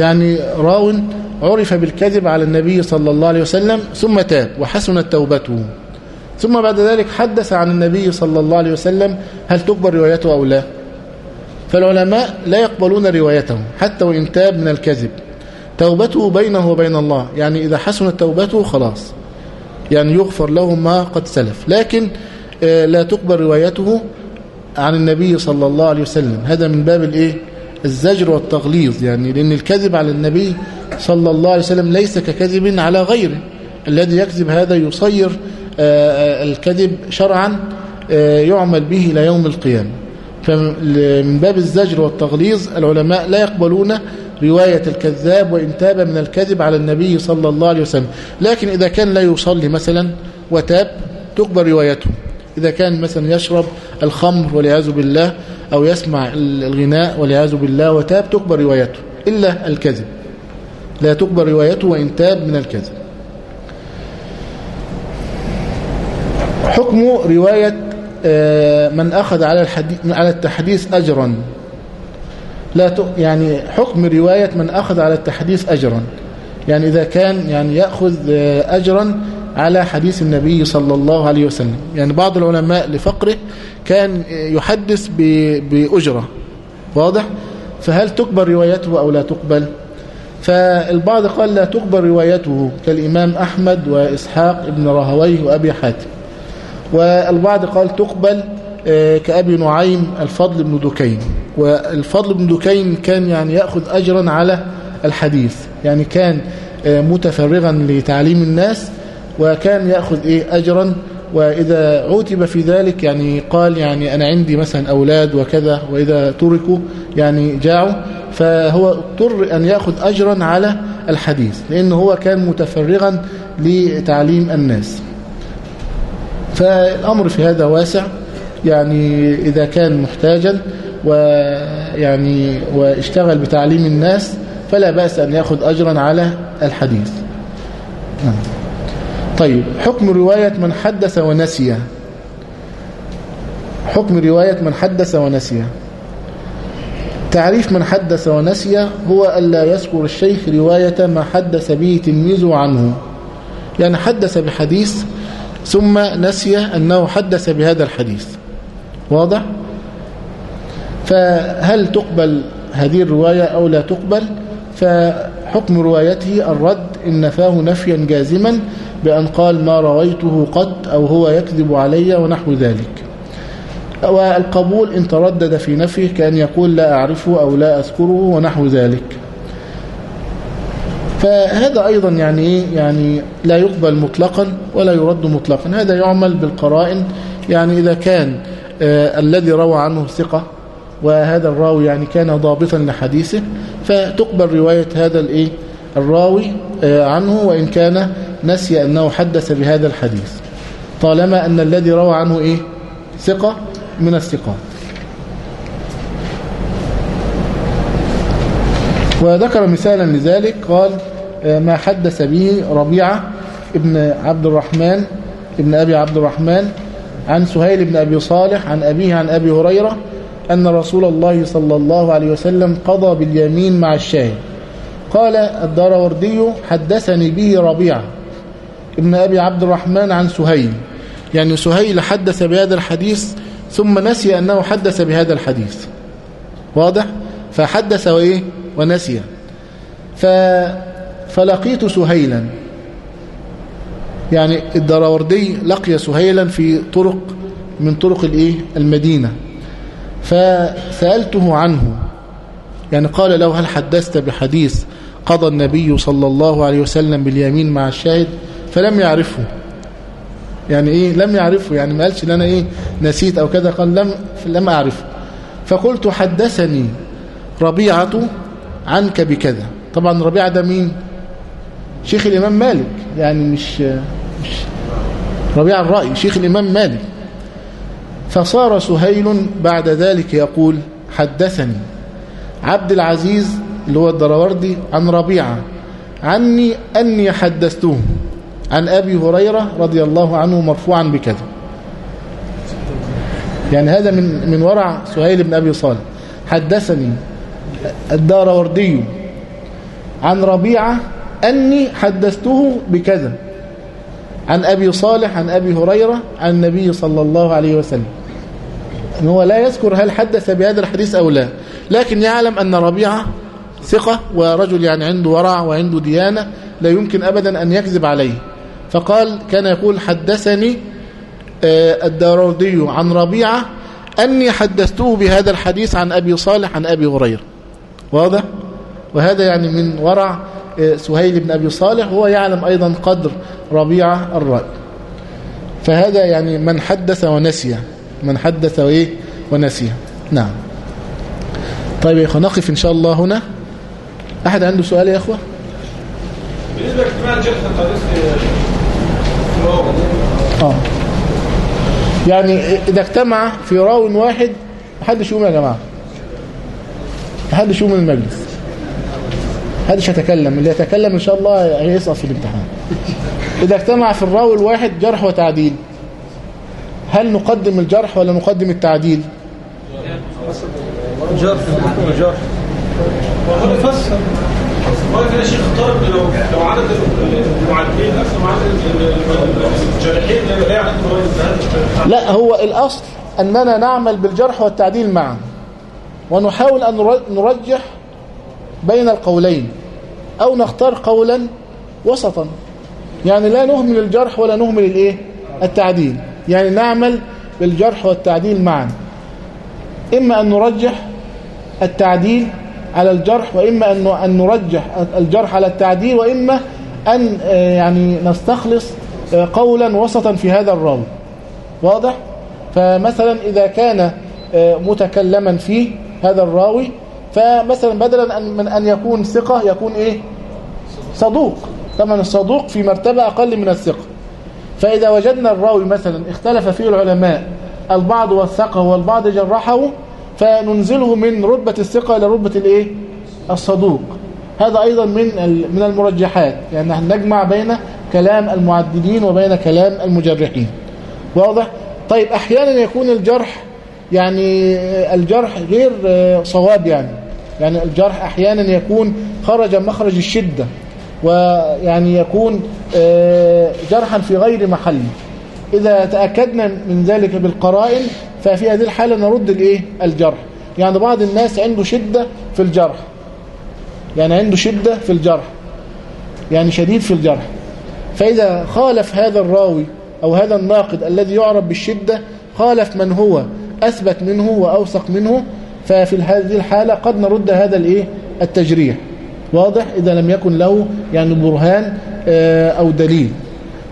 يعني راو عرف بالكذب على النبي صلى الله عليه وسلم ثم تاب وحسنت توبته. ثم بعد ذلك حدث عن النبي صلى الله عليه وسلم هل تقبل روايته أو لا؟ فالعلماء لا يقبلون روايته حتى وإن تاب من الكذب. توبته بينه وبين الله يعني إذا حسنت توبته خلاص يعني يغفر له ما قد سلف. لكن آه، لا تقبل روايته عن النبي صلى الله عليه وسلم. هذا من باب الإيه؟ الزجر والتغليظ يعني لأن الكذب على النبي صلى الله عليه وسلم ليس ككذب على غيره. الذي يكذب هذا يصير آه، آه، الكذب شرعا آه، يعمل به إلى يوم القيامة. فمن باب الزجر والتغليظ العلماء لا يقبلون رواية الكذاب وإن تاب من الكذب على النبي صلى الله عليه وسلم. لكن إذا كان لا يصلي مثلا وتاب تقبل روايته. إذا كان مثلا يشرب الخمر والعياذ بالله أو يسمع الغناء والعياذ بالله وتاب تقبل روايته إلا الكذب. لا تقبل روايته وإن تاب من الكذب. حكم رواية آه، من أخذ على الحديث على التحديث أجرا. لا. يعني حكم رواية من أخذ على التحديث أجرا. يعني إذا كان يعني يأخذ آه، أجرا على حديث النبي صلى الله عليه وسلم. يعني بعض العلماء لفقره كان يحدث بأجرة. واضح؟ فهل تقبل روايته أو لا تقبل؟ فالبعض قال لا تقبل روايته كالإمام أحمد وإسحاق ابن راهويه وأبي حاتم. والبعض قال تقبل آه، كأبي نعيم الفضل بن دكين. والفضل بن دكين كان يعني يأخذ أجرا على الحديث. يعني كان آه، متفرغا لتعليم الناس وكان يأخذ إيه أجرا وإذا عوتب في ذلك يعني قال يعني أنا عندي مثلا أولاد وكذا وإذا تركوا يعني جاعوا فهو اضطر أن يأخذ أجرا على الحديث لأنه هو كان متفرغا لتعليم الناس فالأمر في هذا واسع يعني إذا كان محتاجا ويعني واشتغل بتعليم الناس فلا بأس أن يأخذ أجرا على الحديث نعم. طيب حكم رواية من حدث ونسي. حكم رواية من حدث ونسي. تعريف من حدث ونسي هو ألا يذكر الشيخ رواية ما حدث به تلميذه عنه. يعني حدث بحديث ثم نسي أنه حدث بهذا الحديث. واضح؟ فهل تقبل هذه الرواية أو لا تقبل؟ فحكم روايته الرد إن نفاه نفيا جازما بأن قال ما رويته قط أو هو يكذب علي ونحو ذلك. والقبول إن تردد في نفيه كأن يقول لا أعرفه أو لا أذكره ونحو ذلك. فهذا أيضا يعني إيه؟ يعني لا يقبل مطلقا ولا يرد مطلقا. هذا يعمل بالقرائن. يعني إذا كان آه الذي روى عنه ثقة وهذا الراوي يعني كان ضابطا لحديثه فتقبل رواية هذا الإيه؟ الراوي آه عنه وإن كان نسي أنه حدث بهذا الحديث. طالما أن الذي روى عنه إيه؟ ثقة من الثقات وذكر مثالا لذلك قال ما حدث به ربيعة ابن عبد الرحمن ابن أبي عبد الرحمن عن سهيل بن أبي صالح عن أبيه عن أبي هريرة أن رسول الله صلى الله عليه وسلم قضى باليمين مع الشاهد. قال الداروردي حدثني به ربيعة ابن أبي عبد الرحمن عن سهيل. يعني سهيل حدث بهذا الحديث ثم نسي أنه حدث بهذا الحديث. واضح؟ فحدث وإيه؟ ونسي. ف... فلقيت سهيلا. يعني الدراوردي لقي سهيلا في طرق من طرق الإيه؟ المدينة. فسألته عنه. يعني قال له هل حدثت بحديث قضى النبي صلى الله عليه وسلم باليمين مع الشاهد فلم يعرفه. يعني إيه؟ لم يعرفه. يعني ما قالش إن أنا إيه؟ نسيت أو كذا. قال لم لم أعرفه. فقلت حدثني ربيعة عنك بكذا. طبعا ربيعة ده مين؟ شيخ الإمام مالك. يعني مش مش ربيعة الرأي شيخ الإمام مالك. فصار سهيل بعد ذلك يقول حدثني. عبد العزيز اللي هو الدراوردي عن ربيعة. عني أني حدثته عن أبي هريرة رضي الله عنه مرفوعا بكذا. يعني هذا من من ورع سهيل بن أبي صالح. حدثني الدار وردي عن ربيعة أني حدثته بكذا. عن أبي صالح عن أبي هريرة عن النبي صلى الله عليه وسلم. هو لا يذكر هل حدث بهذا الحديث أو لا. لكن يعلم أن ربيعة ثقة ورجل يعني عنده ورع وعنده ديانة لا يمكن أبدا أن يكذب عليه. فقال كان يقول حدثني آه، الداردي عن ربيعة أني حدثته بهذا الحديث عن أبي صالح عن أبي هريرة. واضح؟ وهذا يعني من ورع آه، سهيل بن أبي صالح هو يعلم أيضا قدر ربيعة الرأي. فهذا يعني من حدث ونسي من حدث وإيه ونسي. نعم. طيب يا أخوة نقف إن شاء الله هنا. أحد عنده سؤال يا أخوة؟ بالنسبة لاجتماع الجرح الحديث آه. يعني إذا اجتمع في راو واحد محدش يقوم يا جماعة. محدش يقوم من المجلس. محدش يتكلم. اللي يتكلم إن شاء الله هيسقط في الامتحان. إذا اجتمع في الراوي الواحد جرح وتعديل. هل نقدم الجرح ولا نقدم التعديل؟ جرح. جرح. لو لو عدد أكثر عدد الجارحين لا هو الأصل أننا نعمل بالجرح والتعديل معا ونحاول نر- نرجح بين القولين أو نختار قولا وسطا. يعني لا نهمل الجرح ولا نهمل الإيه؟ التعديل. يعني نعمل بالجرح والتعديل معا. إما أن نرجح التعديل على الجرح وإما أن نرجح الجرح على التعديل وإما أن آه، يعني نستخلص آه، قولا وسطا في هذا الراوي واضح؟ فمثلا إذا كان آه، متكلما فيه هذا الراوي فمثلا بدلا من أن يكون ثقة يكون إيه؟ صدوق. طبعا الصدوق في مرتبة أقل من الثقة. فإذا وجدنا الراوي مثلا اختلف فيه العلماء البعض وثقه والبعض جرحه فننزله من رتبة الثقة إلى رتبة الإيه؟ الصدوق. هذا أيضا من من المرجحات. يعني نحن نجمع بين كلام المعدلين وبين كلام المجرحين. واضح؟ طيب أحيانا يكون الجرح يعني الجرح غير صواب يعني. يعني الجرح أحيانا يكون خرج مخرج الشدة ويعني يكون آه، جرحا في غير محله إذا تأكدنا من ذلك بالقرائن ففي هذه الحالة نرد الإيه؟ الجرح. يعني بعض الناس عنده شدة في الجرح. يعني عنده شدة في الجرح. يعني شديد في الجرح. فإذا خالف هذا الراوي أو هذا الناقد الذي يعرف بالشدة خالف من هو أثبت منه وأوثق منه ففي هذه الحالة قد نرد هذا الإيه؟ التجريح. واضح؟ إذا لم يكن له يعني برهان آه، أو دليل.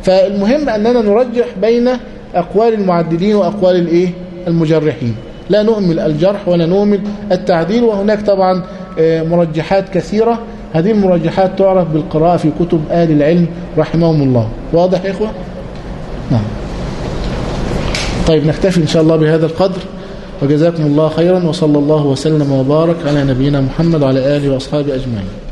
فالمهم أننا نرجح بين أقوال المعدلين وأقوال الإيه؟ المجرحين. لا نهمل الجرح ولا نهمل التعديل وهناك طبعا آه، مرجحات كثيرة. هذه المرجحات تعرف بالقراءة في كتب آل العلم رحمهم الله. واضح يا إخوة؟ نعم. طيب نكتفي إن شاء الله بهذا القدر. وجزاكم الله خيرا وصلى الله وسلم وبارك على نبينا محمد وعلى آله وأصحابه أجمعين.